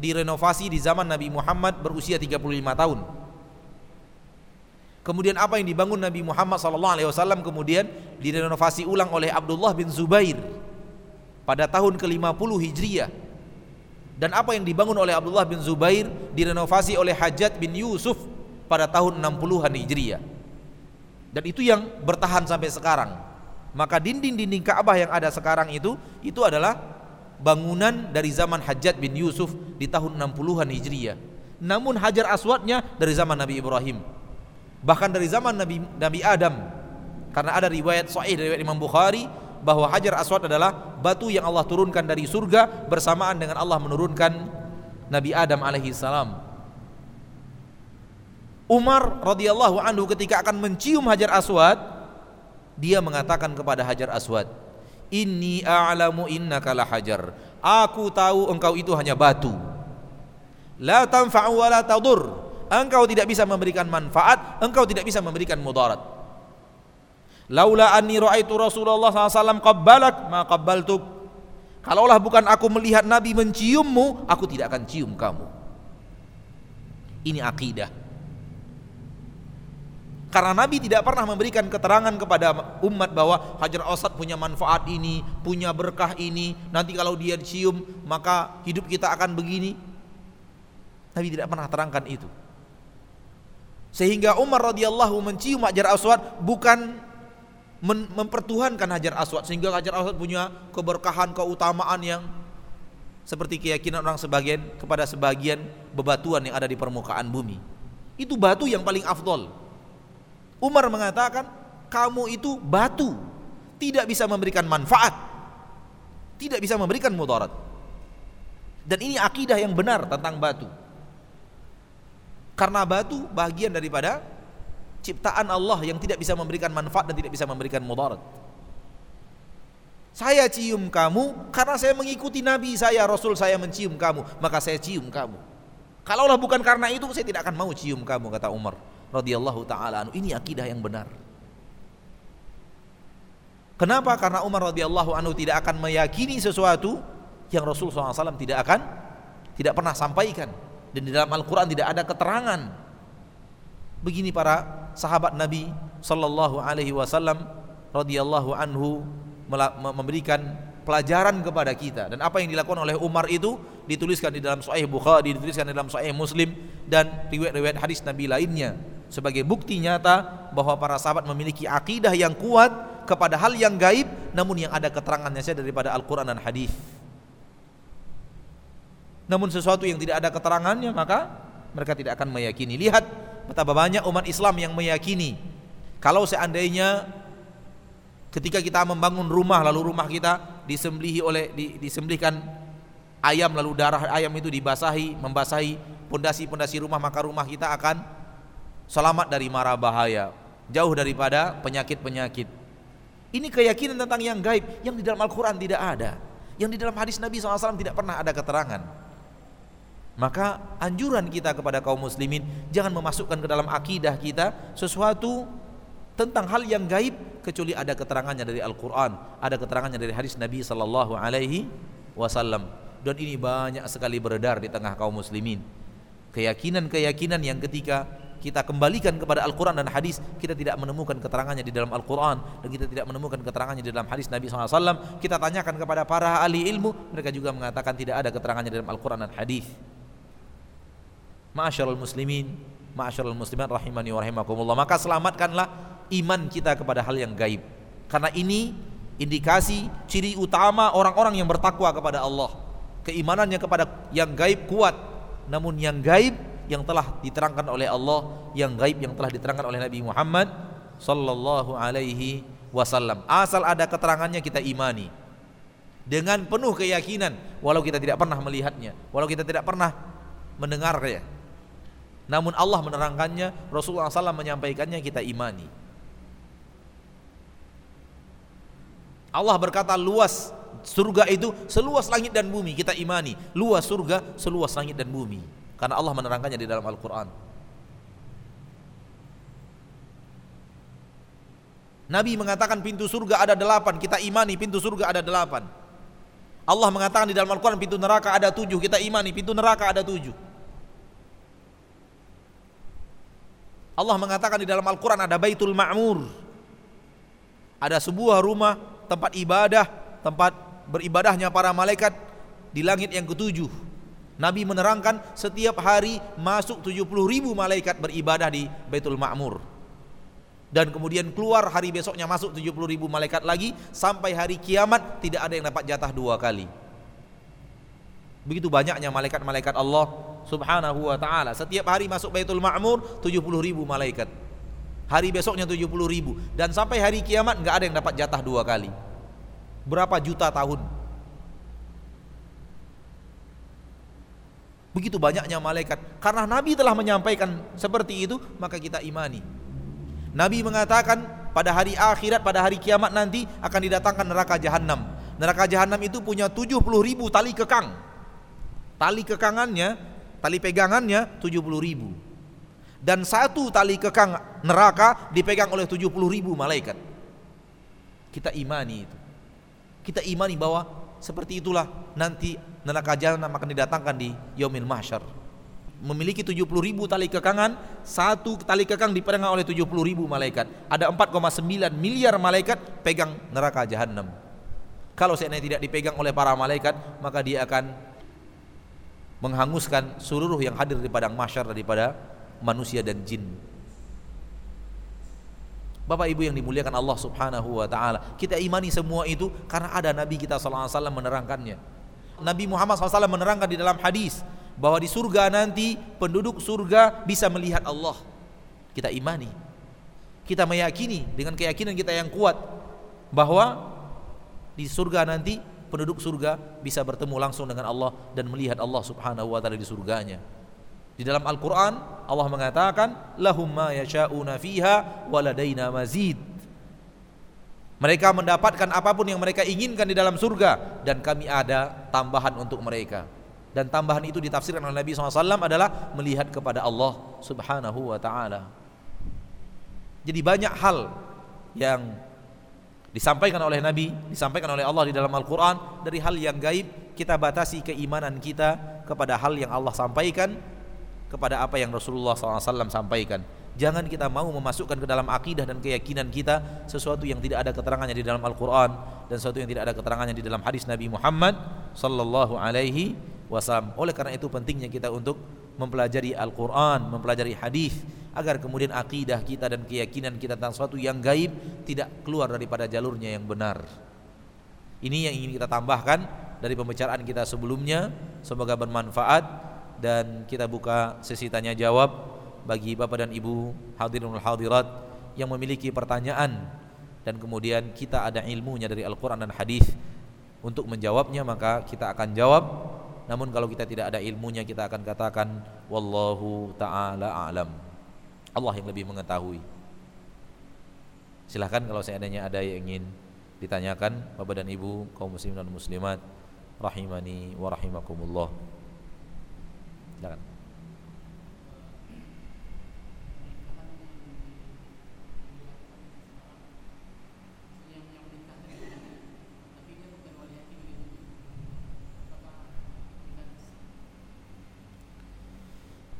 direnovasi di zaman Nabi Muhammad berusia 35 tahun. Kemudian apa yang dibangun Nabi Muhammad SAW kemudian direnovasi ulang oleh Abdullah bin Zubair pada tahun ke-50 Hijriah. Dan apa yang dibangun oleh Abdullah bin Zubair direnovasi oleh Hajat bin Yusuf pada tahun 60-an Hijriah. Dan itu yang bertahan sampai sekarang. Maka dinding-dinding Ka'bah yang ada sekarang itu itu adalah bangunan dari zaman Hajat bin Yusuf di tahun 60-an Hijriah. Namun Hajar Aswadnya dari zaman Nabi Ibrahim bahkan dari zaman Nabi Nabi Adam karena ada riwayat sahih dari Imam Bukhari bahwa Hajar Aswad adalah batu yang Allah turunkan dari surga bersamaan dengan Allah menurunkan Nabi Adam alaihi salam. Umar radhiyallahu anhu ketika akan mencium Hajar Aswad, dia mengatakan kepada Hajar Aswad, "Inni a'lamu innaka la hajar." Aku tahu engkau itu hanya batu. La tanfa'u wa la tadur. Engkau tidak bisa memberikan manfaat, engkau tidak bisa memberikan mudarat. Laula anni ra'aitu Rasulullah SAW qabbalak ma qabbaltuk. Kalaulah bukan aku melihat Nabi menciummu, aku tidak akan cium kamu. Ini akidah. Karena Nabi tidak pernah memberikan keterangan kepada umat bahwa Hajar Aswad punya manfaat ini, punya berkah ini. Nanti kalau dia cium maka hidup kita akan begini. Nabi tidak pernah terangkan itu. Sehingga Umar radhiyallahu mencium Hajar Aswad bukan mempertuhankan Hajar Aswad sehingga Hajar Aswad punya keberkahan, keutamaan yang seperti keyakinan orang sebagian kepada sebagian bebatuan yang ada di permukaan bumi. Itu batu yang paling afdol. Umar mengatakan, kamu itu batu, tidak bisa memberikan manfaat, tidak bisa memberikan mudarat. Dan ini akidah yang benar tentang batu. Karena batu bagian daripada ciptaan Allah yang tidak bisa memberikan manfaat dan tidak bisa memberikan mudarat. Saya cium kamu karena saya mengikuti Nabi saya, Rasul saya mencium kamu, maka saya cium kamu. Kalaulah bukan karena itu saya tidak akan mau cium kamu kata Umar radhiyallahu taala anhu. Ini akidah yang benar. Kenapa? Karena Umar radhiyallahu anhu tidak akan meyakini sesuatu yang Rasul SAW tidak akan tidak pernah sampaikan dan di dalam Al-Quran tidak ada keterangan. Begini para sahabat Nabi Sallallahu Alaihi Wasallam radhiyallahu anhu memberikan pelajaran kepada kita dan apa yang dilakukan oleh Umar itu dituliskan di dalam Sahih Bukhari, dituliskan di dalam Sahih Muslim dan riwayat-riwayat hadis Nabi lainnya sebagai bukti nyata bahwa para sahabat memiliki akidah yang kuat kepada hal yang gaib namun yang ada keterangannya saja daripada Al-Qur'an dan hadis. Namun sesuatu yang tidak ada keterangannya maka mereka tidak akan meyakini. Lihat betapa banyak umat Islam yang meyakini kalau seandainya ketika kita membangun rumah lalu rumah kita disembelihi oleh disembelihkan ayam lalu darah ayam itu dibasahi membasahi pondasi-pondasi rumah maka rumah kita akan selamat dari mara bahaya, jauh daripada penyakit-penyakit. Ini keyakinan tentang yang gaib yang di dalam Al-Quran tidak ada, yang di dalam hadis Nabi SAW tidak pernah ada keterangan. Maka anjuran kita kepada kaum muslimin jangan memasukkan ke dalam akidah kita sesuatu tentang hal yang gaib kecuali ada keterangannya dari Al-Qur'an, ada keterangannya dari hadis Nabi sallallahu alaihi wasallam. Dan ini banyak sekali beredar di tengah kaum muslimin. Keyakinan-keyakinan yang ketika kita kembalikan kepada Al-Quran dan hadis kita tidak menemukan keterangannya di dalam Al-Quran dan kita tidak menemukan keterangannya di dalam hadis Nabi SAW kita tanyakan kepada para ahli ilmu mereka juga mengatakan tidak ada keterangannya di dalam Al-Quran dan hadis Ma'asyarul muslimin Ma'asyarul muslimat rahimani wa rahimakumullah maka selamatkanlah iman kita kepada hal yang gaib karena ini indikasi ciri utama orang-orang yang bertakwa kepada Allah keimanannya kepada yang gaib kuat namun yang gaib yang telah diterangkan oleh Allah, yang gaib yang telah diterangkan oleh Nabi Muhammad sallallahu alaihi wasallam. Asal ada keterangannya kita imani. Dengan penuh keyakinan walau kita tidak pernah melihatnya, walau kita tidak pernah mendengarnya. Namun Allah menerangkannya, Rasulullah SAW menyampaikannya kita imani. Allah berkata luas surga itu seluas langit dan bumi kita imani. Luas surga seluas langit dan bumi karena Allah menerangkannya di dalam Al-Quran. Nabi mengatakan pintu surga ada delapan, kita imani pintu surga ada delapan. Allah mengatakan di dalam Al-Quran pintu neraka ada tujuh, kita imani pintu neraka ada tujuh. Allah mengatakan di dalam Al-Quran ada Baitul Ma'mur. Ada sebuah rumah tempat ibadah, tempat beribadahnya para malaikat di langit yang ketujuh. Nabi menerangkan setiap hari masuk 70 ribu malaikat beribadah di Baitul Ma'mur. Dan kemudian keluar hari besoknya masuk 70 ribu malaikat lagi sampai hari kiamat tidak ada yang dapat jatah dua kali. Begitu banyaknya malaikat-malaikat Allah Subhanahu wa taala. Setiap hari masuk Baitul Ma'mur 70 ribu malaikat. Hari besoknya 70 ribu dan sampai hari kiamat nggak ada yang dapat jatah dua kali. Berapa juta tahun Begitu banyaknya malaikat. Karena Nabi telah menyampaikan seperti itu, maka kita imani. Nabi mengatakan pada hari akhirat, pada hari kiamat nanti akan didatangkan neraka jahanam. Neraka jahanam itu punya 70 ribu tali kekang. Tali kekangannya, tali pegangannya 70 ribu. Dan satu tali kekang neraka dipegang oleh 70 ribu malaikat. Kita imani itu. Kita imani bahwa seperti itulah nanti neraka jahanam akan didatangkan di yaumil mahsyar memiliki 70 ribu tali kekangan satu tali kekang dipegang oleh 70 ribu malaikat ada 4,9 miliar malaikat pegang neraka jahanam kalau seandainya tidak dipegang oleh para malaikat maka dia akan menghanguskan seluruh yang hadir di padang mahsyar daripada manusia dan jin Bapak Ibu yang dimuliakan Allah Subhanahu wa taala, kita imani semua itu karena ada nabi kita sallallahu alaihi wasallam menerangkannya. Nabi Muhammad SAW menerangkan di dalam hadis bahwa di surga nanti penduduk surga bisa melihat Allah. Kita imani. Kita meyakini dengan keyakinan kita yang kuat bahwa di surga nanti penduduk surga bisa bertemu langsung dengan Allah dan melihat Allah Subhanahu wa taala di surganya. Di dalam Al-Qur'an Allah mengatakan lahum ma yasha'una fiha waladaina mazid. Mereka mendapatkan apa pun yang mereka inginkan di dalam surga dan kami ada tambahan untuk mereka dan tambahan itu ditafsirkan oleh Nabi SAW adalah melihat kepada Allah Subhanahu wa taala. Jadi banyak hal yang disampaikan oleh Nabi, disampaikan oleh Allah di dalam Al-Qur'an dari hal yang gaib kita batasi keimanan kita kepada hal yang Allah sampaikan kepada apa yang Rasulullah SAW sampaikan. Jangan kita mau memasukkan ke dalam akidah dan keyakinan kita sesuatu yang tidak ada keterangannya di dalam Al-Quran dan sesuatu yang tidak ada keterangannya di dalam hadis Nabi Muhammad wasallam. Oleh karena itu pentingnya kita untuk mempelajari Al-Qur'an, mempelajari hadis agar kemudian akidah kita dan keyakinan kita tentang sesuatu yang gaib tidak keluar daripada jalurnya yang benar. Ini yang ingin kita tambahkan dari pembicaraan kita sebelumnya. Semoga bermanfaat dan kita buka sesi tanya jawab bagi Bapak dan Ibu hadirin hadirat yang memiliki pertanyaan dan kemudian kita ada ilmunya dari Al-Qur'an dan hadis untuk menjawabnya maka kita akan jawab namun kalau kita tidak ada ilmunya kita akan katakan wallahu taala alam. Allah yang lebih mengetahui. Silahkan kalau seandainya ada yang ingin ditanyakan Bapak dan Ibu kaum muslimin dan muslimat rahimani wa rahimakumullah. Silakan.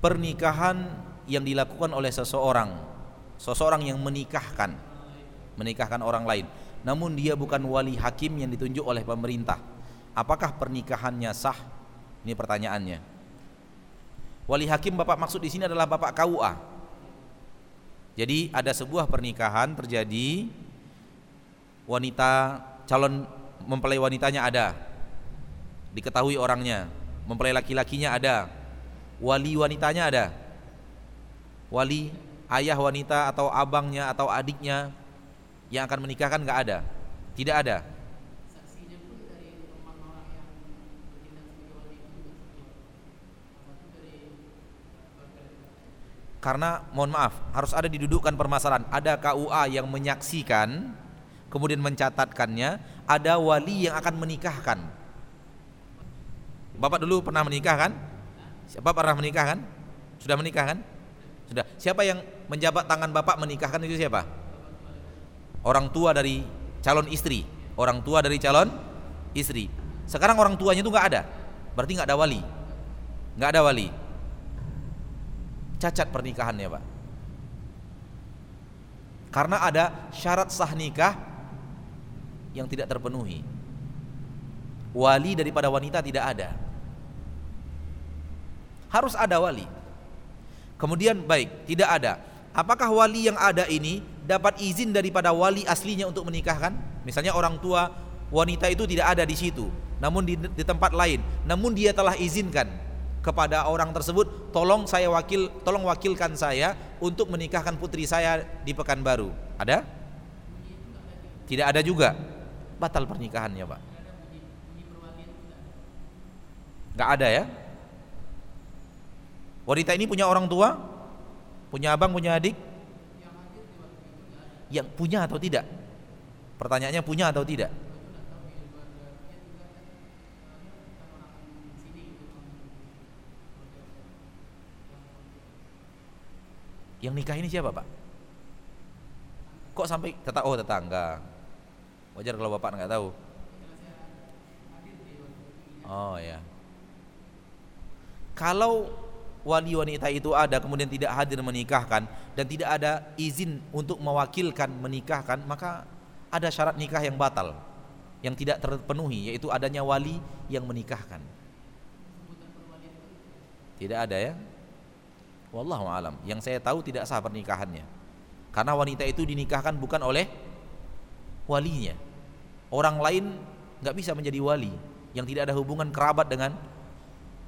Pernikahan yang dilakukan oleh seseorang seseorang yang menikahkan menikahkan orang lain. Namun dia bukan wali hakim yang ditunjuk oleh pemerintah. Apakah pernikahannya sah? Ini pertanyaannya. Wali hakim Bapak maksud di sini adalah Bapak KUA jadi ada sebuah pernikahan terjadi wanita calon mempelai wanitanya ada. Diketahui orangnya mempelai laki-lakinya ada wali wanitanya ada? Wali ayah wanita atau abangnya atau adiknya yang akan menikahkan nggak ada? Tidak ada? Karena mohon maaf harus ada didudukkan permasalahan. Ada KUA yang menyaksikan kemudian mencatatkannya. Ada wali yang akan menikahkan. Bapak dulu pernah menikah kan Siapa pernah menikah kan? Sudah menikah kan? Sudah. Siapa yang menjabat tangan bapak menikahkan itu siapa? Orang tua dari calon istri. Orang tua dari calon istri. Sekarang orang tuanya itu nggak ada. Berarti nggak ada wali. Nggak ada wali. Cacat pernikahannya pak. Karena ada syarat sah nikah yang tidak terpenuhi. Wali daripada wanita tidak ada harus ada wali. Kemudian baik, tidak ada. Apakah wali yang ada ini dapat izin daripada wali aslinya untuk menikahkan? Misalnya orang tua wanita itu tidak ada di situ, namun di, di tempat lain. Namun dia telah izinkan kepada orang tersebut, tolong saya wakil, tolong wakilkan saya untuk menikahkan putri saya di Pekanbaru. Ada? Tidak ada juga. Batal pernikahannya, Pak. Gak ada ya? Wanita ini punya orang tua? Punya abang, punya adik? Yang punya atau tidak? Pertanyaannya punya atau tidak? Yang nikah ini siapa pak? Kok sampai tetap oh tetangga? Wajar kalau bapak nggak tahu. Oh ya. Kalau wali wanita itu ada kemudian tidak hadir menikahkan dan tidak ada izin untuk mewakilkan menikahkan maka ada syarat nikah yang batal yang tidak terpenuhi yaitu adanya wali yang menikahkan. Tidak ada ya? Wallahu alam. Yang saya tahu tidak sah pernikahannya. Karena wanita itu dinikahkan bukan oleh walinya. Orang lain nggak bisa menjadi wali yang tidak ada hubungan kerabat dengan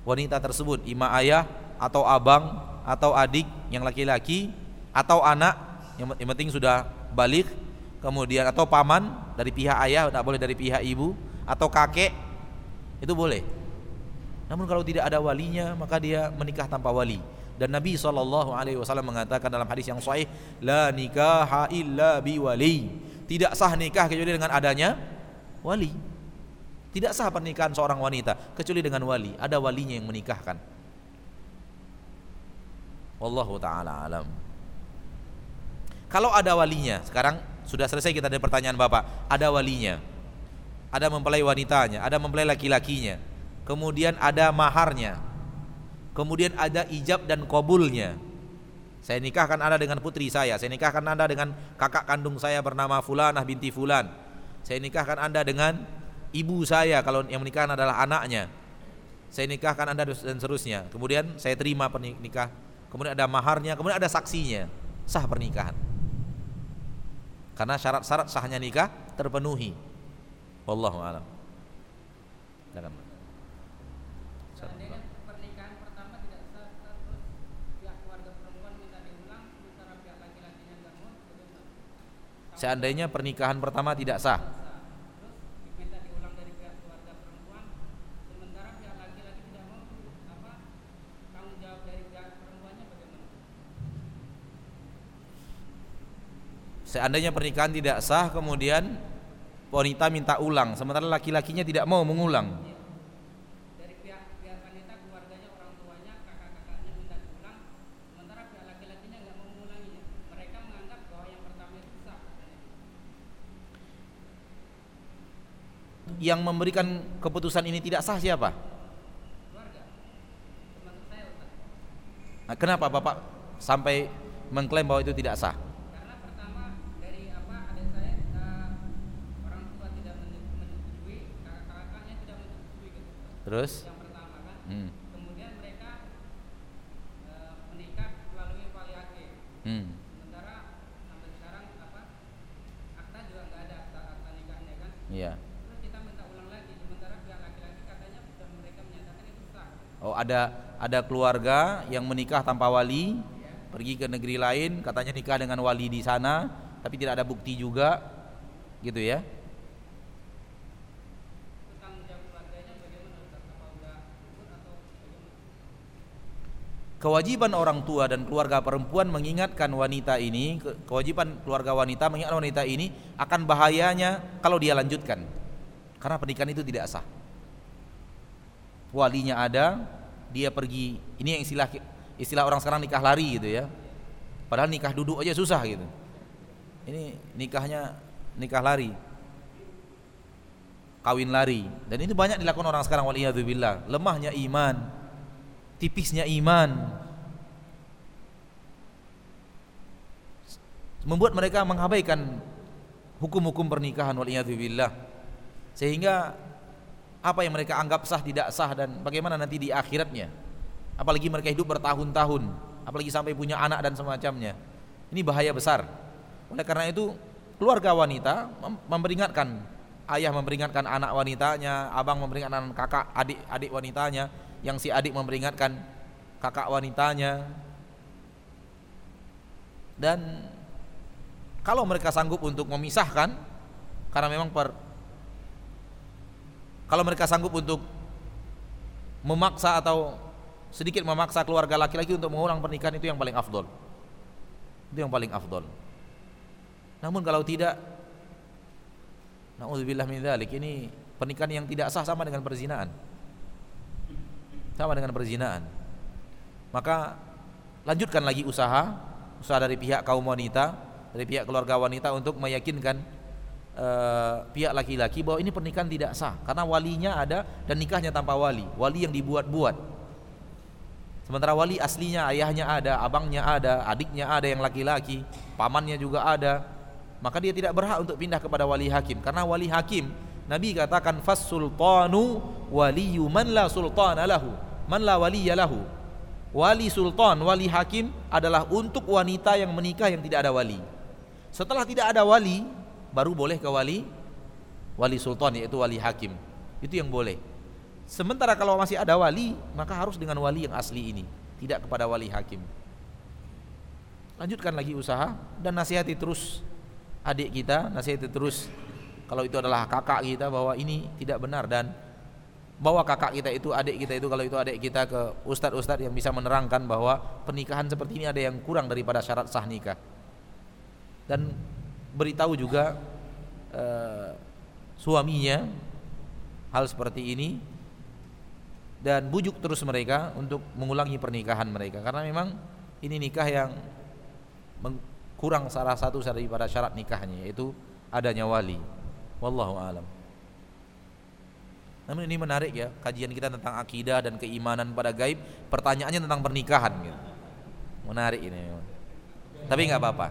wanita tersebut, ima ayah atau abang atau adik yang laki-laki atau anak yang, penting sudah balik kemudian atau paman dari pihak ayah tidak boleh dari pihak ibu atau kakek itu boleh. Namun kalau tidak ada walinya maka dia menikah tanpa wali. Dan Nabi SAW mengatakan dalam hadis yang sahih la nikaha illa bi wali tidak sah nikah kecuali dengan adanya wali. Tidak sah pernikahan seorang wanita kecuali dengan wali. Ada walinya yang menikahkan wallahu taala alam kalau ada walinya sekarang sudah selesai kita dari pertanyaan Bapak ada walinya ada mempelai wanitanya ada mempelai laki-lakinya kemudian ada maharnya kemudian ada ijab dan kabulnya. Saya nikahkan Anda dengan putri saya, saya nikahkan Anda dengan kakak kandung saya bernama Fulanah binti Fulan. Saya nikahkan Anda dengan ibu saya kalau yang menikahkan adalah anaknya. Saya nikahkan Anda dan seterusnya. Kemudian saya terima pernikah. Kemudian ada maharnya, kemudian ada saksinya. Sah pernikahan. Karena syarat-syarat sahnya nikah terpenuhi. Wallahu a'lam. Silakan. seandainya pernikahan pertama tidak sah. Seandainya pernikahan tidak sah kemudian wanita minta ulang sementara laki-lakinya tidak mau mengulang. yang memberikan keputusan ini tidak sah siapa? Nah, kenapa Bapak sampai mengklaim bahwa itu tidak sah? Karena pertama dari apa ada saya uh, orang tua tidak menyetujui, kakak-kakaknya tidak menyetujui gitu. Terus? Yang pertama kan. Hmm. Kemudian mereka uh, menikah melalui wali hakim. Hmm. Sementara sampai sekarang apa? Akta juga nggak ada akta, akta nikahnya kan? Iya. Oh ada ada keluarga yang menikah tanpa wali, pergi ke negeri lain, katanya nikah dengan wali di sana, tapi tidak ada bukti juga, gitu ya. Kewajiban orang tua dan keluarga perempuan mengingatkan wanita ini, kewajiban keluarga wanita mengingatkan wanita ini akan bahayanya kalau dia lanjutkan. Karena pernikahan itu tidak sah walinya ada, dia pergi. Ini yang istilah istilah orang sekarang nikah lari gitu ya. Padahal nikah duduk aja susah gitu. Ini nikahnya nikah lari. Kawin lari. Dan itu banyak dilakukan orang sekarang waliyadzubillah. Lemahnya iman, tipisnya iman. Membuat mereka mengabaikan hukum-hukum pernikahan waliyadzubillah. Sehingga apa yang mereka anggap sah tidak sah dan bagaimana nanti di akhiratnya apalagi mereka hidup bertahun-tahun apalagi sampai punya anak dan semacamnya ini bahaya besar oleh karena itu keluarga wanita memperingatkan ayah memperingatkan anak wanitanya abang memperingatkan kakak adik adik wanitanya yang si adik memperingatkan kakak wanitanya dan kalau mereka sanggup untuk memisahkan karena memang per kalau mereka sanggup untuk memaksa atau sedikit memaksa keluarga laki-laki untuk mengulang pernikahan itu yang paling afdol. Itu yang paling afdol. Namun kalau tidak Nauzubillah min dzalik ini pernikahan yang tidak sah sama dengan perzinaan. Sama dengan perzinaan. Maka lanjutkan lagi usaha, usaha dari pihak kaum wanita, dari pihak keluarga wanita untuk meyakinkan uh, pihak laki-laki bahwa ini pernikahan tidak sah karena walinya ada dan nikahnya tanpa wali, wali yang dibuat-buat. Sementara wali aslinya ayahnya ada, abangnya ada, adiknya ada yang laki-laki, pamannya juga ada. Maka dia tidak berhak untuk pindah kepada wali hakim karena wali hakim Nabi katakan fas sultanu waliyu man la sultana lahu, man la waliya lahu. Wali sultan, wali hakim adalah untuk wanita yang menikah yang tidak ada wali. Setelah tidak ada wali, baru boleh ke wali wali sultan yaitu wali hakim. Itu yang boleh. Sementara kalau masih ada wali, maka harus dengan wali yang asli ini, tidak kepada wali hakim. Lanjutkan lagi usaha dan nasihati terus adik kita, nasihati terus kalau itu adalah kakak kita bahwa ini tidak benar dan bawa kakak kita itu adik kita itu kalau itu adik kita ke ustadz-ustadz yang bisa menerangkan bahwa pernikahan seperti ini ada yang kurang daripada syarat sah nikah. Dan beritahu juga uh, suaminya hal seperti ini dan bujuk terus mereka untuk mengulangi pernikahan mereka. Karena memang ini nikah yang kurang salah satu daripada syarat nikahnya yaitu adanya wali wallahu alam namun ini menarik ya kajian kita tentang akidah dan keimanan pada gaib. Pertanyaannya tentang pernikahan gitu. Menarik ini. Tapi nggak apa-apa.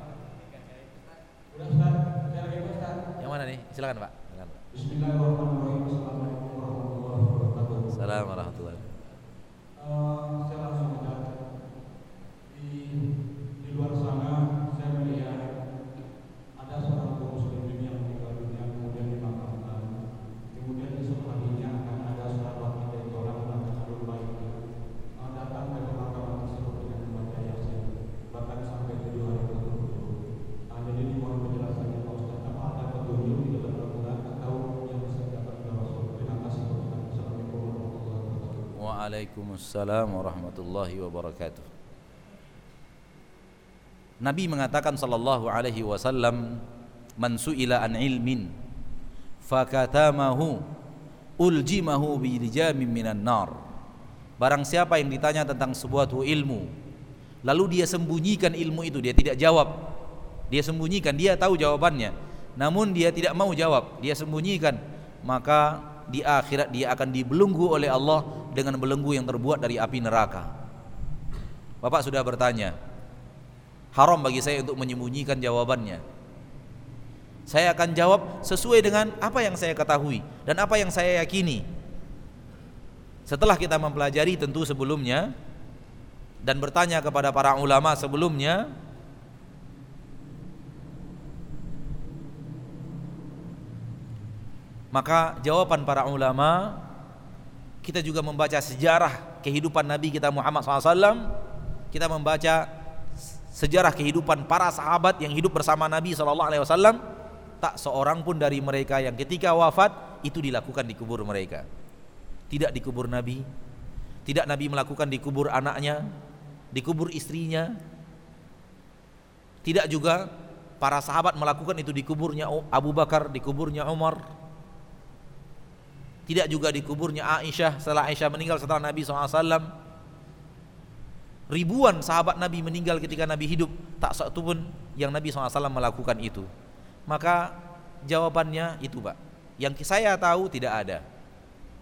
Yang mana nih? Silakan Pak. Silakan, Pak. Bismillahirrahmanirrahim. Assalamualaikum warahmatullahi wabarakatuh. Assalamualaikum warahmatullahi wabarakatuh. Uh, saya langsung di di luar sana saya melihat ada seorang Waalaikumsalam warahmatullahi wabarakatuh. Nabi mengatakan sallallahu alaihi wasallam, "Man su'ila an ilmin fakatamahu uljimahu bilijamin minan nar." Barang siapa yang ditanya tentang sebuah ilmu, lalu dia sembunyikan ilmu itu, dia tidak jawab. Dia sembunyikan, dia tahu jawabannya, namun dia tidak mau jawab, dia sembunyikan, maka di akhirat dia akan dibelenggu oleh Allah dengan belenggu yang terbuat dari api neraka. Bapak sudah bertanya, haram bagi saya untuk menyembunyikan jawabannya. Saya akan jawab sesuai dengan apa yang saya ketahui dan apa yang saya yakini. Setelah kita mempelajari tentu sebelumnya dan bertanya kepada para ulama sebelumnya, Maka jawaban para ulama kita juga membaca sejarah kehidupan Nabi kita Muhammad SAW kita membaca sejarah kehidupan para sahabat yang hidup bersama Nabi SAW tak seorang pun dari mereka yang ketika wafat itu dilakukan di kubur mereka. Tidak di kubur Nabi. Tidak Nabi melakukan di kubur anaknya di kubur istrinya. Tidak juga para sahabat melakukan itu di kuburnya Abu Bakar di kuburnya Umar tidak juga dikuburnya Aisyah setelah Aisyah meninggal setelah Nabi SAW ribuan sahabat Nabi meninggal ketika Nabi hidup. Tak satu pun yang Nabi SAW melakukan itu. Maka jawabannya itu Pak. Yang saya tahu tidak ada.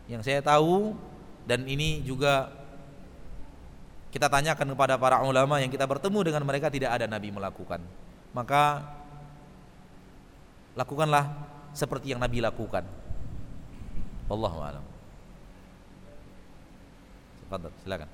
Yang saya tahu dan ini juga kita tanyakan kepada para ulama yang kita bertemu dengan mereka tidak ada Nabi melakukan. Maka lakukanlah seperti yang Nabi lakukan Wallahu a'lam. Tafadhal, silakan.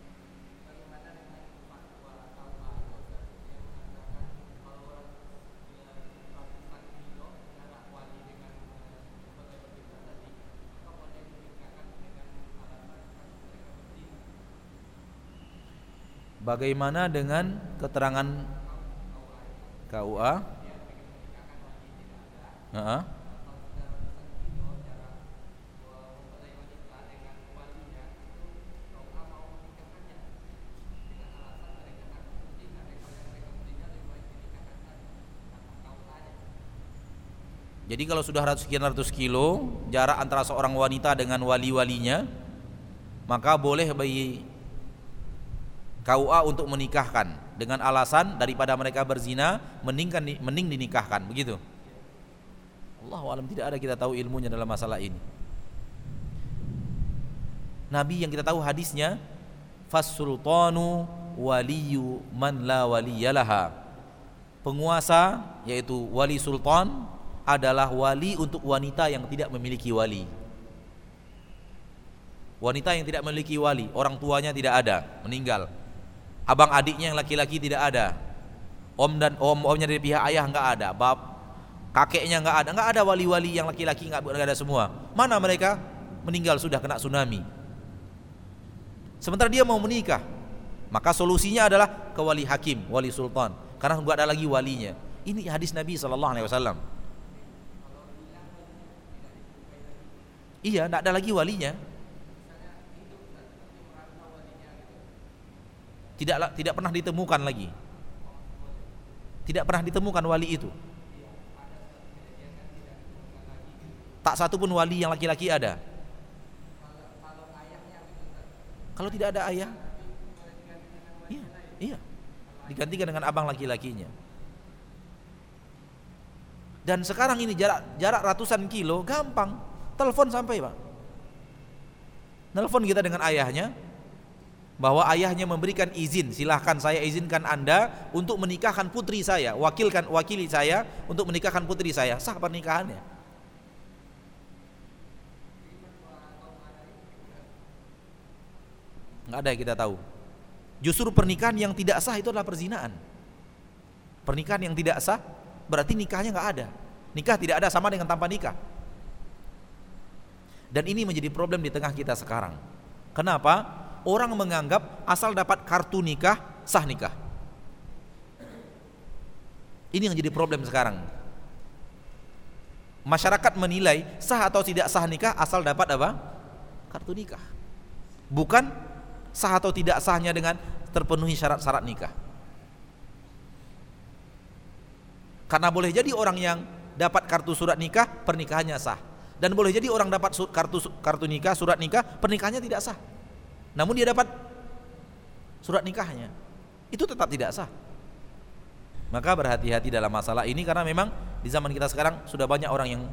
Bagaimana dengan keterangan KUA? Uh -huh. Jadi kalau sudah ratus sekian ratus kilo jarak antara seorang wanita dengan wali-walinya, maka boleh bagi KUA untuk menikahkan dengan alasan daripada mereka berzina mending mending dinikahkan begitu. Allah alam tidak ada kita tahu ilmunya dalam masalah ini. Nabi yang kita tahu hadisnya fasultanu waliyu man la waliyalaha. Penguasa yaitu wali sultan adalah wali untuk wanita yang tidak memiliki wali. Wanita yang tidak memiliki wali, orang tuanya tidak ada, meninggal. Abang adiknya yang laki-laki tidak ada. Om dan om omnya dari pihak ayah enggak ada. Bab kakeknya enggak ada, enggak ada wali-wali yang laki-laki enggak ada semua. Mana mereka? Meninggal sudah kena tsunami. Sementara dia mau menikah, maka solusinya adalah ke wali hakim, wali sultan, karena enggak ada lagi walinya. Ini hadis Nabi Shallallahu Alaihi Wasallam. Iya, tidak ada lagi walinya. Tidak tidak pernah ditemukan lagi. Tidak pernah ditemukan wali itu. Tak satu pun wali yang laki-laki ada. Kalau tidak ada ayah, iya, iya, digantikan dengan abang laki-lakinya. Dan sekarang ini jarak jarak ratusan kilo gampang Telepon sampai pak. Telepon kita dengan ayahnya bahwa ayahnya memberikan izin, silahkan saya izinkan anda untuk menikahkan putri saya, wakilkan wakili saya untuk menikahkan putri saya, sah pernikahannya. Nggak ada yang kita tahu. Justru pernikahan yang tidak sah itu adalah perzinaan. Pernikahan yang tidak sah berarti nikahnya nggak ada. Nikah tidak ada sama dengan tanpa nikah. Dan ini menjadi problem di tengah kita sekarang. Kenapa? Orang menganggap asal dapat kartu nikah sah nikah. Ini yang jadi problem sekarang. Masyarakat menilai sah atau tidak sah nikah asal dapat apa? Kartu nikah. Bukan sah atau tidak sahnya dengan terpenuhi syarat-syarat nikah. Karena boleh jadi orang yang dapat kartu surat nikah pernikahannya sah dan boleh jadi orang dapat kartu kartu nikah, surat nikah, pernikahannya tidak sah. Namun dia dapat surat nikahnya. Itu tetap tidak sah. Maka berhati-hati dalam masalah ini karena memang di zaman kita sekarang sudah banyak orang yang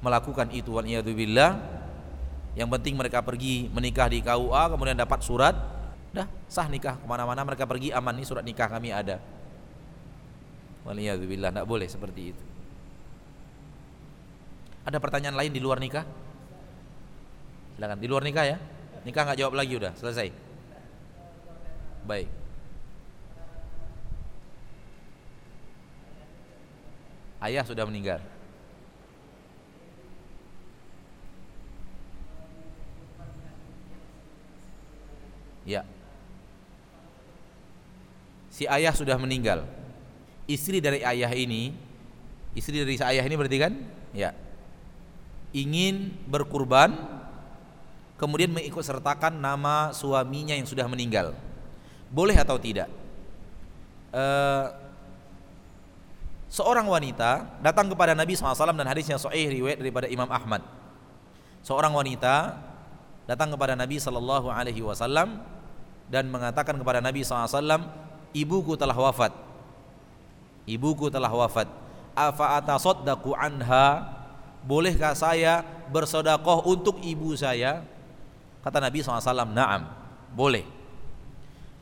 melakukan itu wal billah. Yang penting mereka pergi menikah di KUA kemudian dapat surat, dah sah nikah ke mana-mana mereka pergi aman nih surat nikah kami ada. Wal billah tidak boleh seperti itu. Ada pertanyaan lain di luar nikah? Silakan di luar nikah ya. Nikah nggak jawab lagi udah selesai. Baik. Ayah sudah meninggal. Ya. Si ayah sudah meninggal. Istri dari ayah ini, istri dari ayah ini berarti kan? Ya ingin berkurban kemudian mengikut sertakan nama suaminya yang sudah meninggal. Boleh atau tidak? E, seorang wanita datang kepada Nabi SAW dan hadisnya sahih riwayat daripada Imam Ahmad. Seorang wanita datang kepada Nabi Sallallahu Alaihi Wasallam dan mengatakan kepada Nabi SAW ibuku telah wafat. Ibuku telah wafat. Afa anha bolehkah saya bersodakoh untuk ibu saya? Kata Nabi SAW, naam, boleh.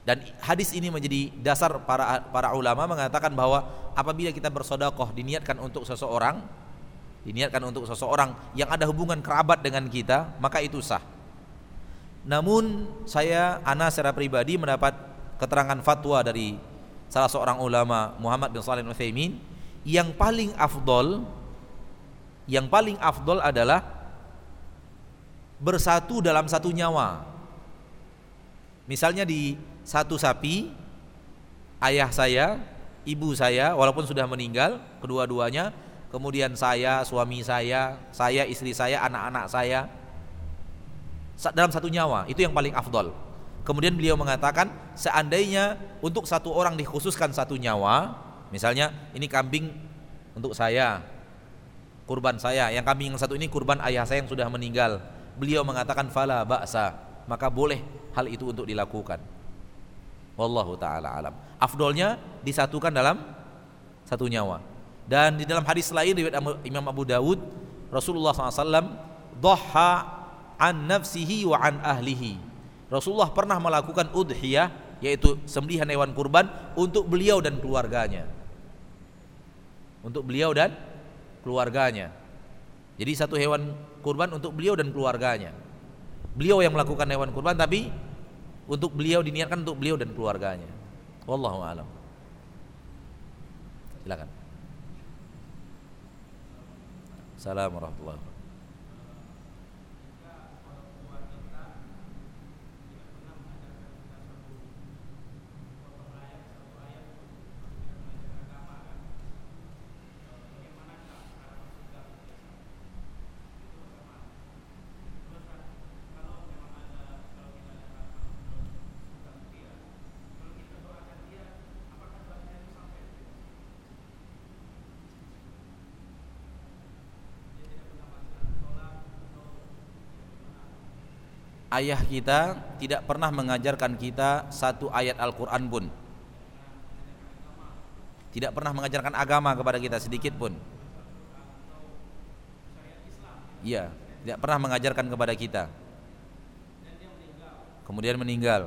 Dan hadis ini menjadi dasar para para ulama mengatakan bahwa apabila kita bersodakoh diniatkan untuk seseorang, diniatkan untuk seseorang yang ada hubungan kerabat dengan kita, maka itu sah. Namun saya ana secara pribadi mendapat keterangan fatwa dari salah seorang ulama Muhammad bin Shalih Al-Utsaimin yang paling afdol yang paling afdol adalah bersatu dalam satu nyawa. Misalnya di satu sapi, ayah saya, ibu saya, walaupun sudah meninggal, kedua-duanya, kemudian saya, suami saya, saya, istri saya, anak-anak saya, dalam satu nyawa, itu yang paling afdol. Kemudian beliau mengatakan, seandainya untuk satu orang dikhususkan satu nyawa, misalnya ini kambing untuk saya, kurban saya. Yang kambing yang satu ini kurban ayah saya yang sudah meninggal. Beliau mengatakan fala ba'sa, maka boleh hal itu untuk dilakukan. Wallahu taala alam. Afdolnya disatukan dalam satu nyawa. Dan di dalam hadis lain riwayat Imam Abu Dawud, Rasulullah SAW doha an nafsihi wa an ahlihi. Rasulullah pernah melakukan udhiyah yaitu sembelihan hewan kurban untuk beliau dan keluarganya. Untuk beliau dan keluarganya. Jadi satu hewan kurban untuk beliau dan keluarganya. Beliau yang melakukan hewan kurban tapi untuk beliau diniatkan untuk beliau dan keluarganya. Wallahu alam. Silakan. Assalamualaikum warahmatullahi wabarakatuh. Ayah kita tidak pernah mengajarkan kita satu ayat Al-Quran pun. Tidak pernah mengajarkan agama kepada kita sedikit pun. Iya tidak pernah mengajarkan kepada kita. Kemudian meninggal.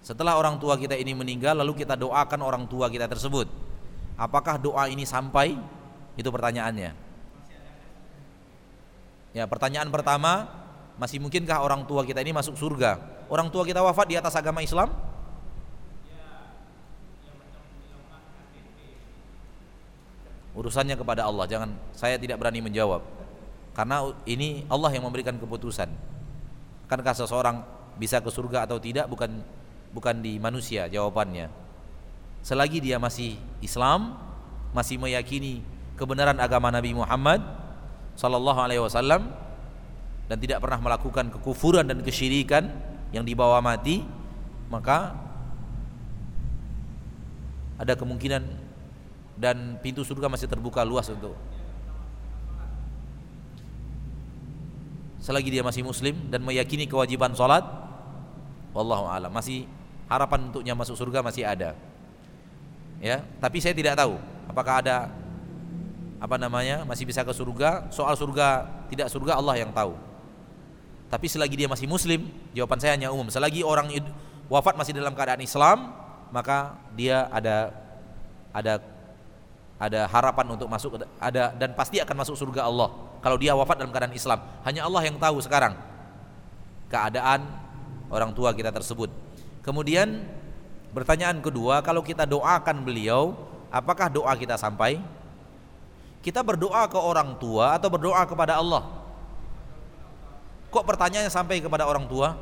Setelah orang tua kita ini meninggal lalu kita doakan orang tua kita tersebut. Apakah doa ini sampai itu pertanyaannya. Ya, pertanyaan pertama, masih mungkinkah orang tua kita ini masuk surga? Orang tua kita wafat di atas agama Islam? Urusannya kepada Allah, jangan saya tidak berani menjawab. Karena ini Allah yang memberikan keputusan. Kankah seseorang bisa ke surga atau tidak bukan bukan di manusia jawabannya. Selagi dia masih Islam, masih meyakini kebenaran agama Nabi Muhammad sallallahu alaihi wasallam dan tidak pernah melakukan kekufuran dan kesyirikan yang dibawa mati maka ada kemungkinan dan pintu surga masih terbuka luas untuk selagi dia masih muslim dan meyakini kewajiban salat wallahu alam. Masih harapan untuknya masuk surga masih ada. Ya tapi saya tidak tahu apakah ada apa namanya masih bisa ke surga. Soal surga tidak surga Allah yang tahu. Tapi selagi dia masih muslim jawaban saya hanya umum. Selagi orang wafat masih dalam keadaan Islam maka dia ada ada ada harapan untuk masuk ada dan pasti akan masuk surga Allah. Kalau dia wafat dalam keadaan Islam. Hanya Allah yang tahu sekarang keadaan orang tua kita tersebut. Kemudian pertanyaan kedua kalau kita doakan beliau apakah doa kita sampai kita berdoa ke orang tua atau berdoa kepada Allah? Kok pertanyaannya sampai kepada orang tua?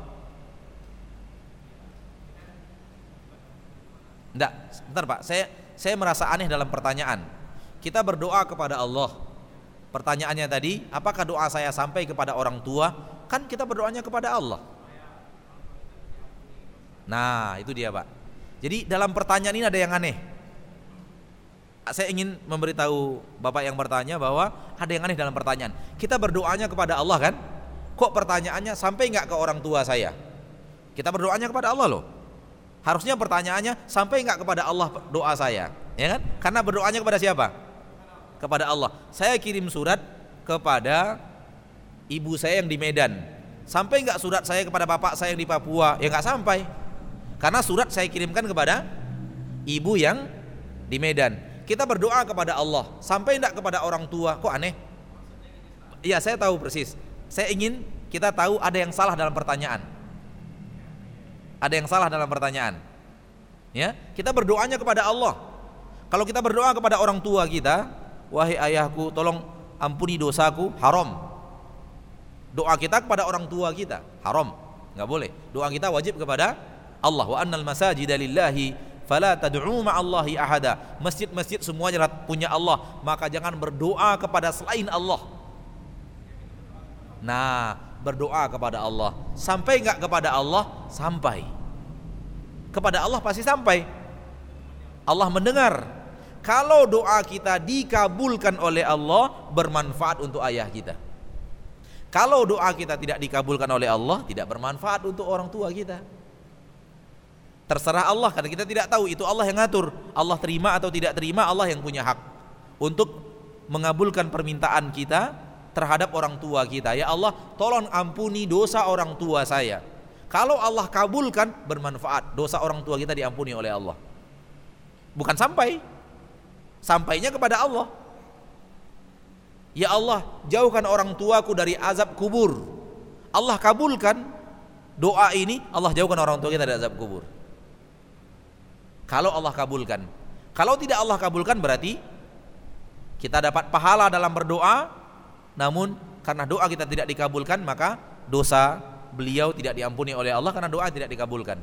Enggak, sebentar Pak. Saya saya merasa aneh dalam pertanyaan. Kita berdoa kepada Allah. Pertanyaannya tadi, apakah doa saya sampai kepada orang tua? Kan kita berdoanya kepada Allah. Nah, itu dia, Pak. Jadi dalam pertanyaan ini ada yang aneh saya ingin memberitahu Bapak yang bertanya bahwa ada yang aneh dalam pertanyaan. Kita berdoanya kepada Allah kan? Kok pertanyaannya sampai nggak ke orang tua saya? Kita berdoanya kepada Allah loh. Harusnya pertanyaannya sampai nggak kepada Allah doa saya, ya kan? Karena berdoanya kepada siapa? Kepada Allah. Saya kirim surat kepada ibu saya yang di Medan. Sampai nggak surat saya kepada bapak saya yang di Papua? Ya nggak sampai. Karena surat saya kirimkan kepada ibu yang di Medan kita berdoa kepada Allah. Sampai tidak kepada orang tua. Kok aneh? Iya saya tahu persis. Saya ingin kita tahu ada yang salah dalam pertanyaan. Ada yang salah dalam pertanyaan. Ya kita berdoanya kepada Allah. Kalau kita berdoa kepada orang tua kita wahai ayahku tolong ampuni dosaku. Haram. Doa kita kepada orang tua kita haram. Nggak boleh. Doa kita wajib kepada Allah. Wa annal masajida lillahi fala tad'u ma'allahi ahada. Masjid-masjid semuanya punya Allah, maka jangan berdoa kepada selain Allah. Nah, berdoa kepada Allah. Sampai enggak kepada Allah? Sampai. kepada Allah pasti sampai. Allah mendengar. Kalau doa kita dikabulkan oleh Allah bermanfaat untuk ayah kita. Kalau doa kita tidak dikabulkan oleh Allah tidak bermanfaat untuk orang tua kita. Terserah Allah karena kita tidak tahu itu Allah yang ngatur. Allah terima atau tidak terima Allah yang punya hak untuk mengabulkan permintaan kita terhadap orang tua kita. Ya Allah, tolong ampuni dosa orang tua saya. Kalau Allah kabulkan bermanfaat, dosa orang tua kita diampuni oleh Allah. Bukan sampai. Sampainya kepada Allah. Ya Allah, jauhkan orang tuaku dari azab kubur. Allah kabulkan doa ini, Allah jauhkan orang tua kita dari azab kubur. Kalau Allah kabulkan. Kalau tidak Allah kabulkan berarti kita dapat pahala dalam berdoa, namun karena doa kita tidak dikabulkan maka dosa beliau tidak diampuni oleh Allah karena doa tidak dikabulkan.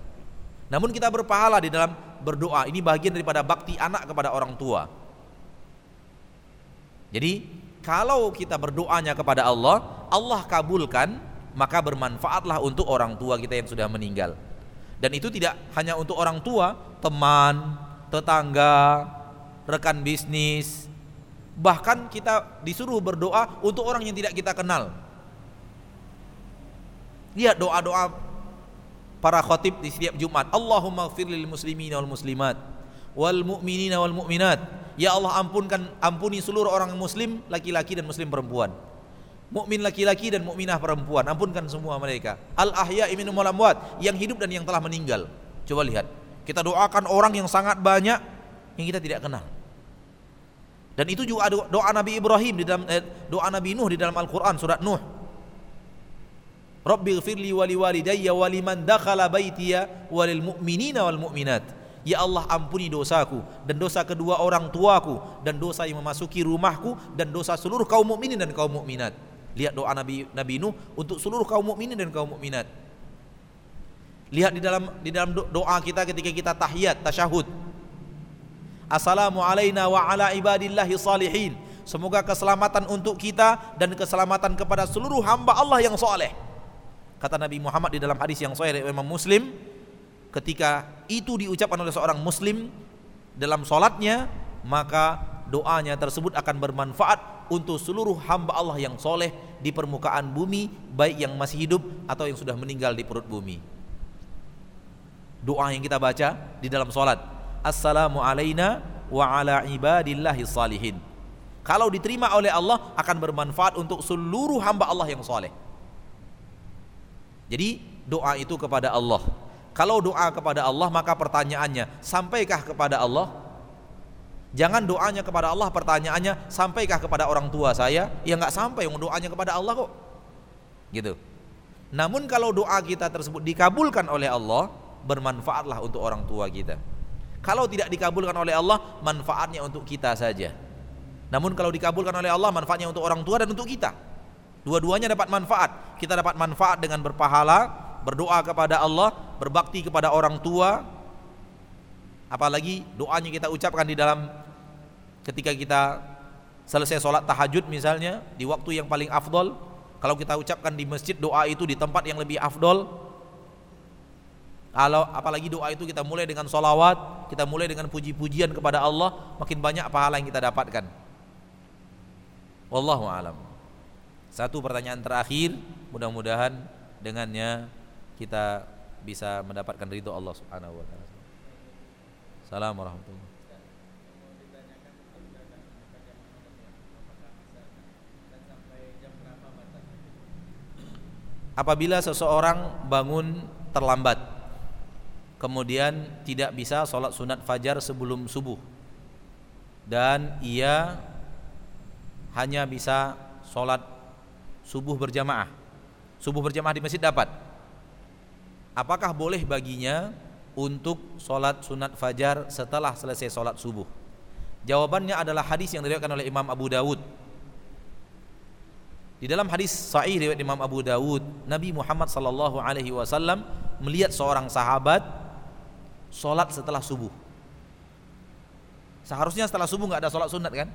Namun kita berpahala di dalam berdoa. Ini bagian daripada bakti anak kepada orang tua. Jadi kalau kita berdoanya kepada Allah, Allah kabulkan, maka bermanfaatlah untuk orang tua kita yang sudah meninggal. Dan itu tidak hanya untuk orang tua, teman, tetangga, rekan bisnis. Bahkan kita disuruh berdoa untuk orang yang tidak kita kenal. Lihat doa-doa para khotib di setiap Jumat. Allahumma lil muslimina wal muslimat wal mu'minina wal mu'minat. Ya Allah ampunkan ampuni seluruh orang muslim laki-laki dan muslim perempuan mukmin laki-laki dan mukminah perempuan. Ampunkan semua mereka. Al ahya minhum wal amwat yang hidup dan yang telah meninggal. Coba lihat. Kita doakan orang yang sangat banyak yang kita tidak kenal. Dan itu juga doa Nabi Ibrahim di dalam eh, doa Nabi Nuh di dalam Al-Qur'an surat Nuh. Rabbi ghfirli wa liwalidayya wa liman dakhala baitiya walil mu'minina wal mu'minat. Ya Allah ampuni dosaku dan dosa kedua orang tuaku dan dosa yang memasuki rumahku dan dosa seluruh kaum mukminin dan kaum mukminat. Lihat doa Nabi Nabi Nuh untuk seluruh kaum mukminin dan kaum mukminat. Lihat di dalam di dalam doa kita ketika kita tahiyat, tasyahud. Assalamu alayna wa ala ibadillahi salihin. Semoga keselamatan untuk kita dan keselamatan kepada seluruh hamba Allah yang soleh. Kata Nabi Muhammad di dalam hadis yang sahih Imam Muslim, ketika itu diucapkan oleh seorang muslim dalam solatnya, maka doanya tersebut akan bermanfaat untuk seluruh hamba Allah yang soleh di permukaan bumi baik yang masih hidup atau yang sudah meninggal di perut bumi. Doa yang kita baca di dalam solat. Assalamu alayna wa ala ibadillahi salihin. Kalau diterima oleh Allah akan bermanfaat untuk seluruh hamba Allah yang soleh. Jadi doa itu kepada Allah. Kalau doa kepada Allah maka pertanyaannya sampaikah kepada Allah Jangan doanya kepada Allah pertanyaannya sampaikah kepada orang tua saya? Ya nggak sampai yang doanya kepada Allah kok. Gitu. Namun kalau doa kita tersebut dikabulkan oleh Allah, bermanfaatlah untuk orang tua kita. Kalau tidak dikabulkan oleh Allah, manfaatnya untuk kita saja. Namun kalau dikabulkan oleh Allah, manfaatnya untuk orang tua dan untuk kita. Dua-duanya dapat manfaat. Kita dapat manfaat dengan berpahala, berdoa kepada Allah, berbakti kepada orang tua, apalagi doanya kita ucapkan di dalam ketika kita selesai sholat tahajud misalnya di waktu yang paling afdol kalau kita ucapkan di masjid doa itu di tempat yang lebih afdol. Kalau apalagi doa itu kita mulai dengan solawat kita mulai dengan puji-pujian kepada Allah makin banyak pahala yang kita dapatkan. Wallahu alam. Satu pertanyaan terakhir mudah-mudahan dengannya kita bisa mendapatkan ridho Allah Subhanahu wa taala. Assalamualaikum warahmatullahi apabila seseorang bangun terlambat kemudian tidak bisa sholat sunat fajar sebelum subuh dan ia hanya bisa sholat subuh berjamaah. Subuh berjamaah di masjid dapat. Apakah boleh baginya untuk sholat sunat fajar setelah selesai sholat subuh? Jawabannya adalah hadis yang diriwayatkan oleh Imam Abu Dawud di dalam hadis sahih riwayat Imam Abu Dawud, Nabi Muhammad sallallahu alaihi wasallam melihat seorang sahabat sholat setelah subuh. Seharusnya setelah subuh nggak ada sholat sunat kan?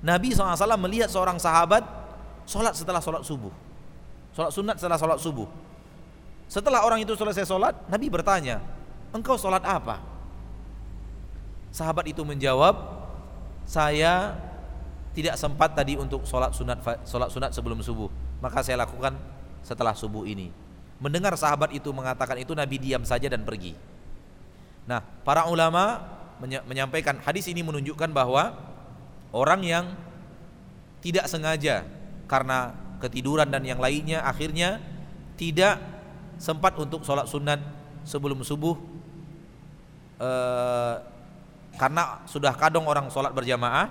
Nabi SAW melihat seorang sahabat sholat setelah sholat subuh. Sholat sunat setelah sholat subuh. Setelah orang itu selesai sholat, Nabi bertanya, engkau sholat apa? Sahabat itu menjawab, saya tidak sempat tadi untuk sholat sunat sholat sunat sebelum subuh, maka saya lakukan setelah subuh ini. Mendengar sahabat itu mengatakan itu Nabi diam saja dan pergi. Nah, para ulama menyampaikan hadis ini menunjukkan bahwa orang yang tidak sengaja karena ketiduran dan yang lainnya akhirnya tidak sempat untuk sholat sunat sebelum subuh eh, karena sudah kadang orang sholat berjamaah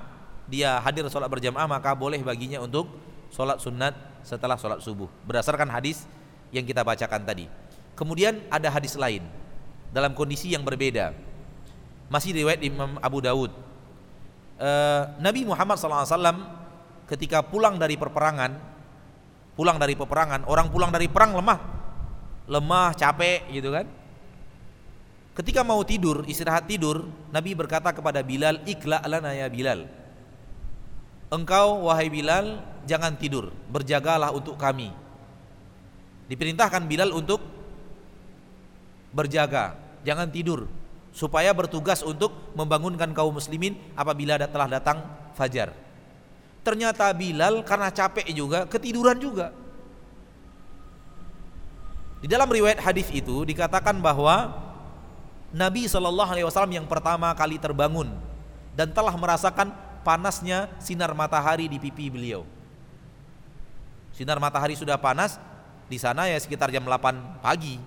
dia hadir sholat berjamaah maka boleh baginya untuk sholat sunat setelah sholat subuh. Berdasarkan hadis yang kita bacakan tadi. Kemudian ada hadis lain dalam kondisi yang berbeda. Masih riwayat Imam Abu Dawud. Uh, Nabi Muhammad SAW ketika pulang dari perperangan pulang dari peperangan orang pulang dari perang lemah. Lemah capek gitu kan? Ketika mau tidur istirahat tidur Nabi berkata kepada Bilal ikla lana ya Bilal engkau wahai Bilal jangan tidur berjagalah untuk kami diperintahkan Bilal untuk berjaga jangan tidur supaya bertugas untuk membangunkan kaum muslimin apabila telah datang fajar. Ternyata Bilal karena capek juga ketiduran juga. Di dalam riwayat hadis itu dikatakan bahwa Nabi Shallallahu Alaihi Wasallam yang pertama kali terbangun dan telah merasakan panasnya sinar matahari di pipi beliau. Sinar matahari sudah panas di sana ya sekitar jam 8 pagi.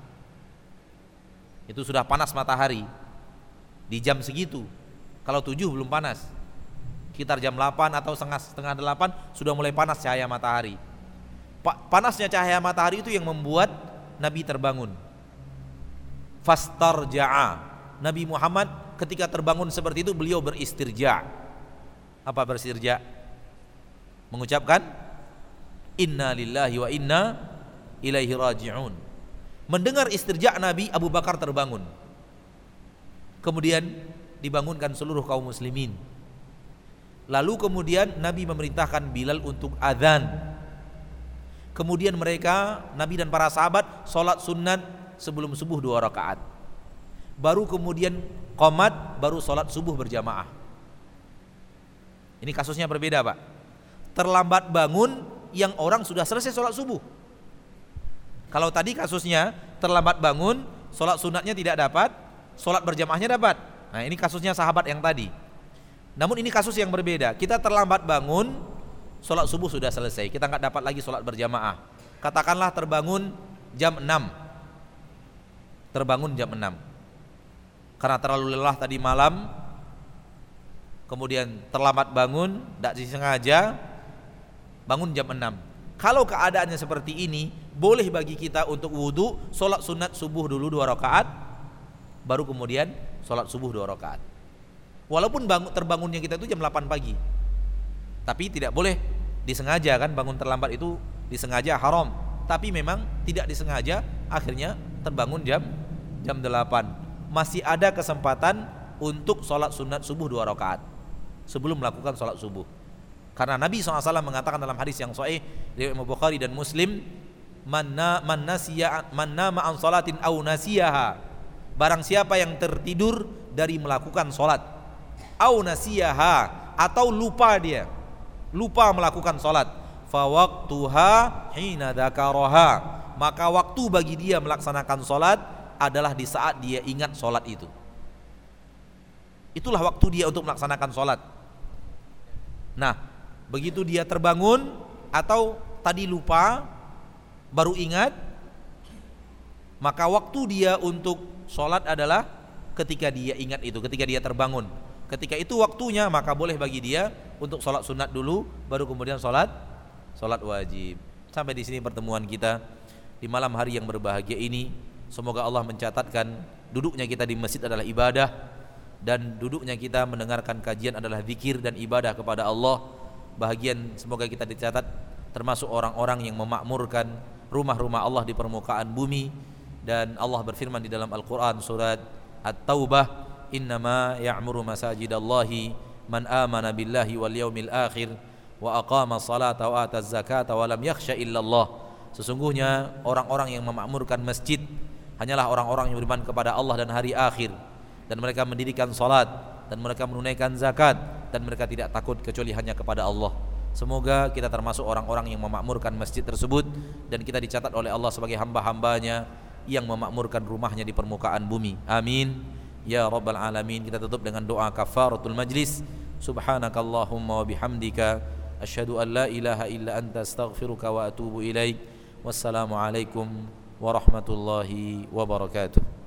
Itu sudah panas matahari di jam segitu. Kalau tujuh belum panas. Sekitar jam 8 atau setengah setengah 8 sudah mulai panas cahaya matahari. Panasnya cahaya matahari itu yang membuat Nabi terbangun. Fastar ja'a. Nabi Muhammad ketika terbangun seperti itu beliau beristirja. Apa beristirja? Mengucapkan Inna lillahi wa inna ilaihi raji'un. Mendengar istirja Nabi Abu Bakar terbangun. Kemudian dibangunkan seluruh kaum muslimin. Lalu kemudian Nabi memerintahkan Bilal untuk adzan. Kemudian mereka Nabi dan para sahabat sholat sunat sebelum subuh dua rakaat. Baru kemudian komat baru sholat subuh berjamaah. Ini kasusnya berbeda pak. Terlambat bangun yang orang sudah selesai sholat subuh. Kalau tadi kasusnya terlambat bangun, sholat sunatnya tidak dapat, sholat berjamaahnya dapat. Nah ini kasusnya sahabat yang tadi. Namun ini kasus yang berbeda. Kita terlambat bangun, sholat subuh sudah selesai. Kita nggak dapat lagi sholat berjamaah. Katakanlah terbangun jam 6. Terbangun jam 6. Karena terlalu lelah tadi malam, kemudian terlambat bangun, tidak disengaja, bangun jam 6. Kalau keadaannya seperti ini, boleh bagi kita untuk wudhu, sholat sunat subuh dulu dua rakaat, baru kemudian sholat subuh dua rakaat. Walaupun bangun, terbangunnya kita itu jam 8 pagi, tapi tidak boleh disengaja kan bangun terlambat itu disengaja haram. Tapi memang tidak disengaja akhirnya terbangun jam jam 8. Masih ada kesempatan untuk sholat sunat subuh dua rakaat sebelum melakukan sholat subuh. Karena Nabi SAW mengatakan dalam hadis yang sahih dari Imam Bukhari dan Muslim, "Manna man nasiya man nama an salatin aw nasiyaha." Barang siapa yang tertidur dari melakukan sholat Au nasiyaha Atau lupa dia Lupa melakukan sholat Fawaktuha hina dakaroha Maka waktu bagi dia melaksanakan sholat Adalah di saat dia ingat sholat itu Itulah waktu dia untuk melaksanakan sholat Nah begitu dia terbangun Atau tadi lupa Baru ingat Maka waktu dia untuk Sholat adalah ketika dia ingat itu, ketika dia terbangun. Ketika itu waktunya maka boleh bagi dia untuk sholat sunat dulu, baru kemudian sholat sholat wajib. Sampai di sini pertemuan kita di malam hari yang berbahagia ini. Semoga Allah mencatatkan duduknya kita di masjid adalah ibadah dan duduknya kita mendengarkan kajian adalah zikir dan ibadah kepada Allah. Bahagian semoga kita dicatat termasuk orang-orang yang memakmurkan rumah-rumah Allah di permukaan bumi. Dan Allah berfirman di dalam Al-Qur'an surat At-Taubah innama ya'muru masajidallahi man amana billahi wal yaumil akhir wa aqama salata wa ataz zakata wa lam yakhsha illallah. Sesungguhnya orang-orang yang memakmurkan masjid hanyalah orang-orang yang beriman kepada Allah dan hari akhir dan mereka mendirikan salat dan mereka menunaikan zakat dan mereka tidak takut kecuali hanya kepada Allah. Semoga kita termasuk orang-orang yang memakmurkan masjid tersebut dan kita dicatat oleh Allah sebagai hamba-hambanya yang memakmurkan rumahnya di permukaan bumi. Amin. Ya Rabbal Alamin. Kita tutup dengan doa kafaratul majlis. Subhanakallahumma wa bihamdika. Asyhadu an la ilaha illa anta astaghfiruka wa atubu ilaik. Wassalamualaikum warahmatullahi wabarakatuh.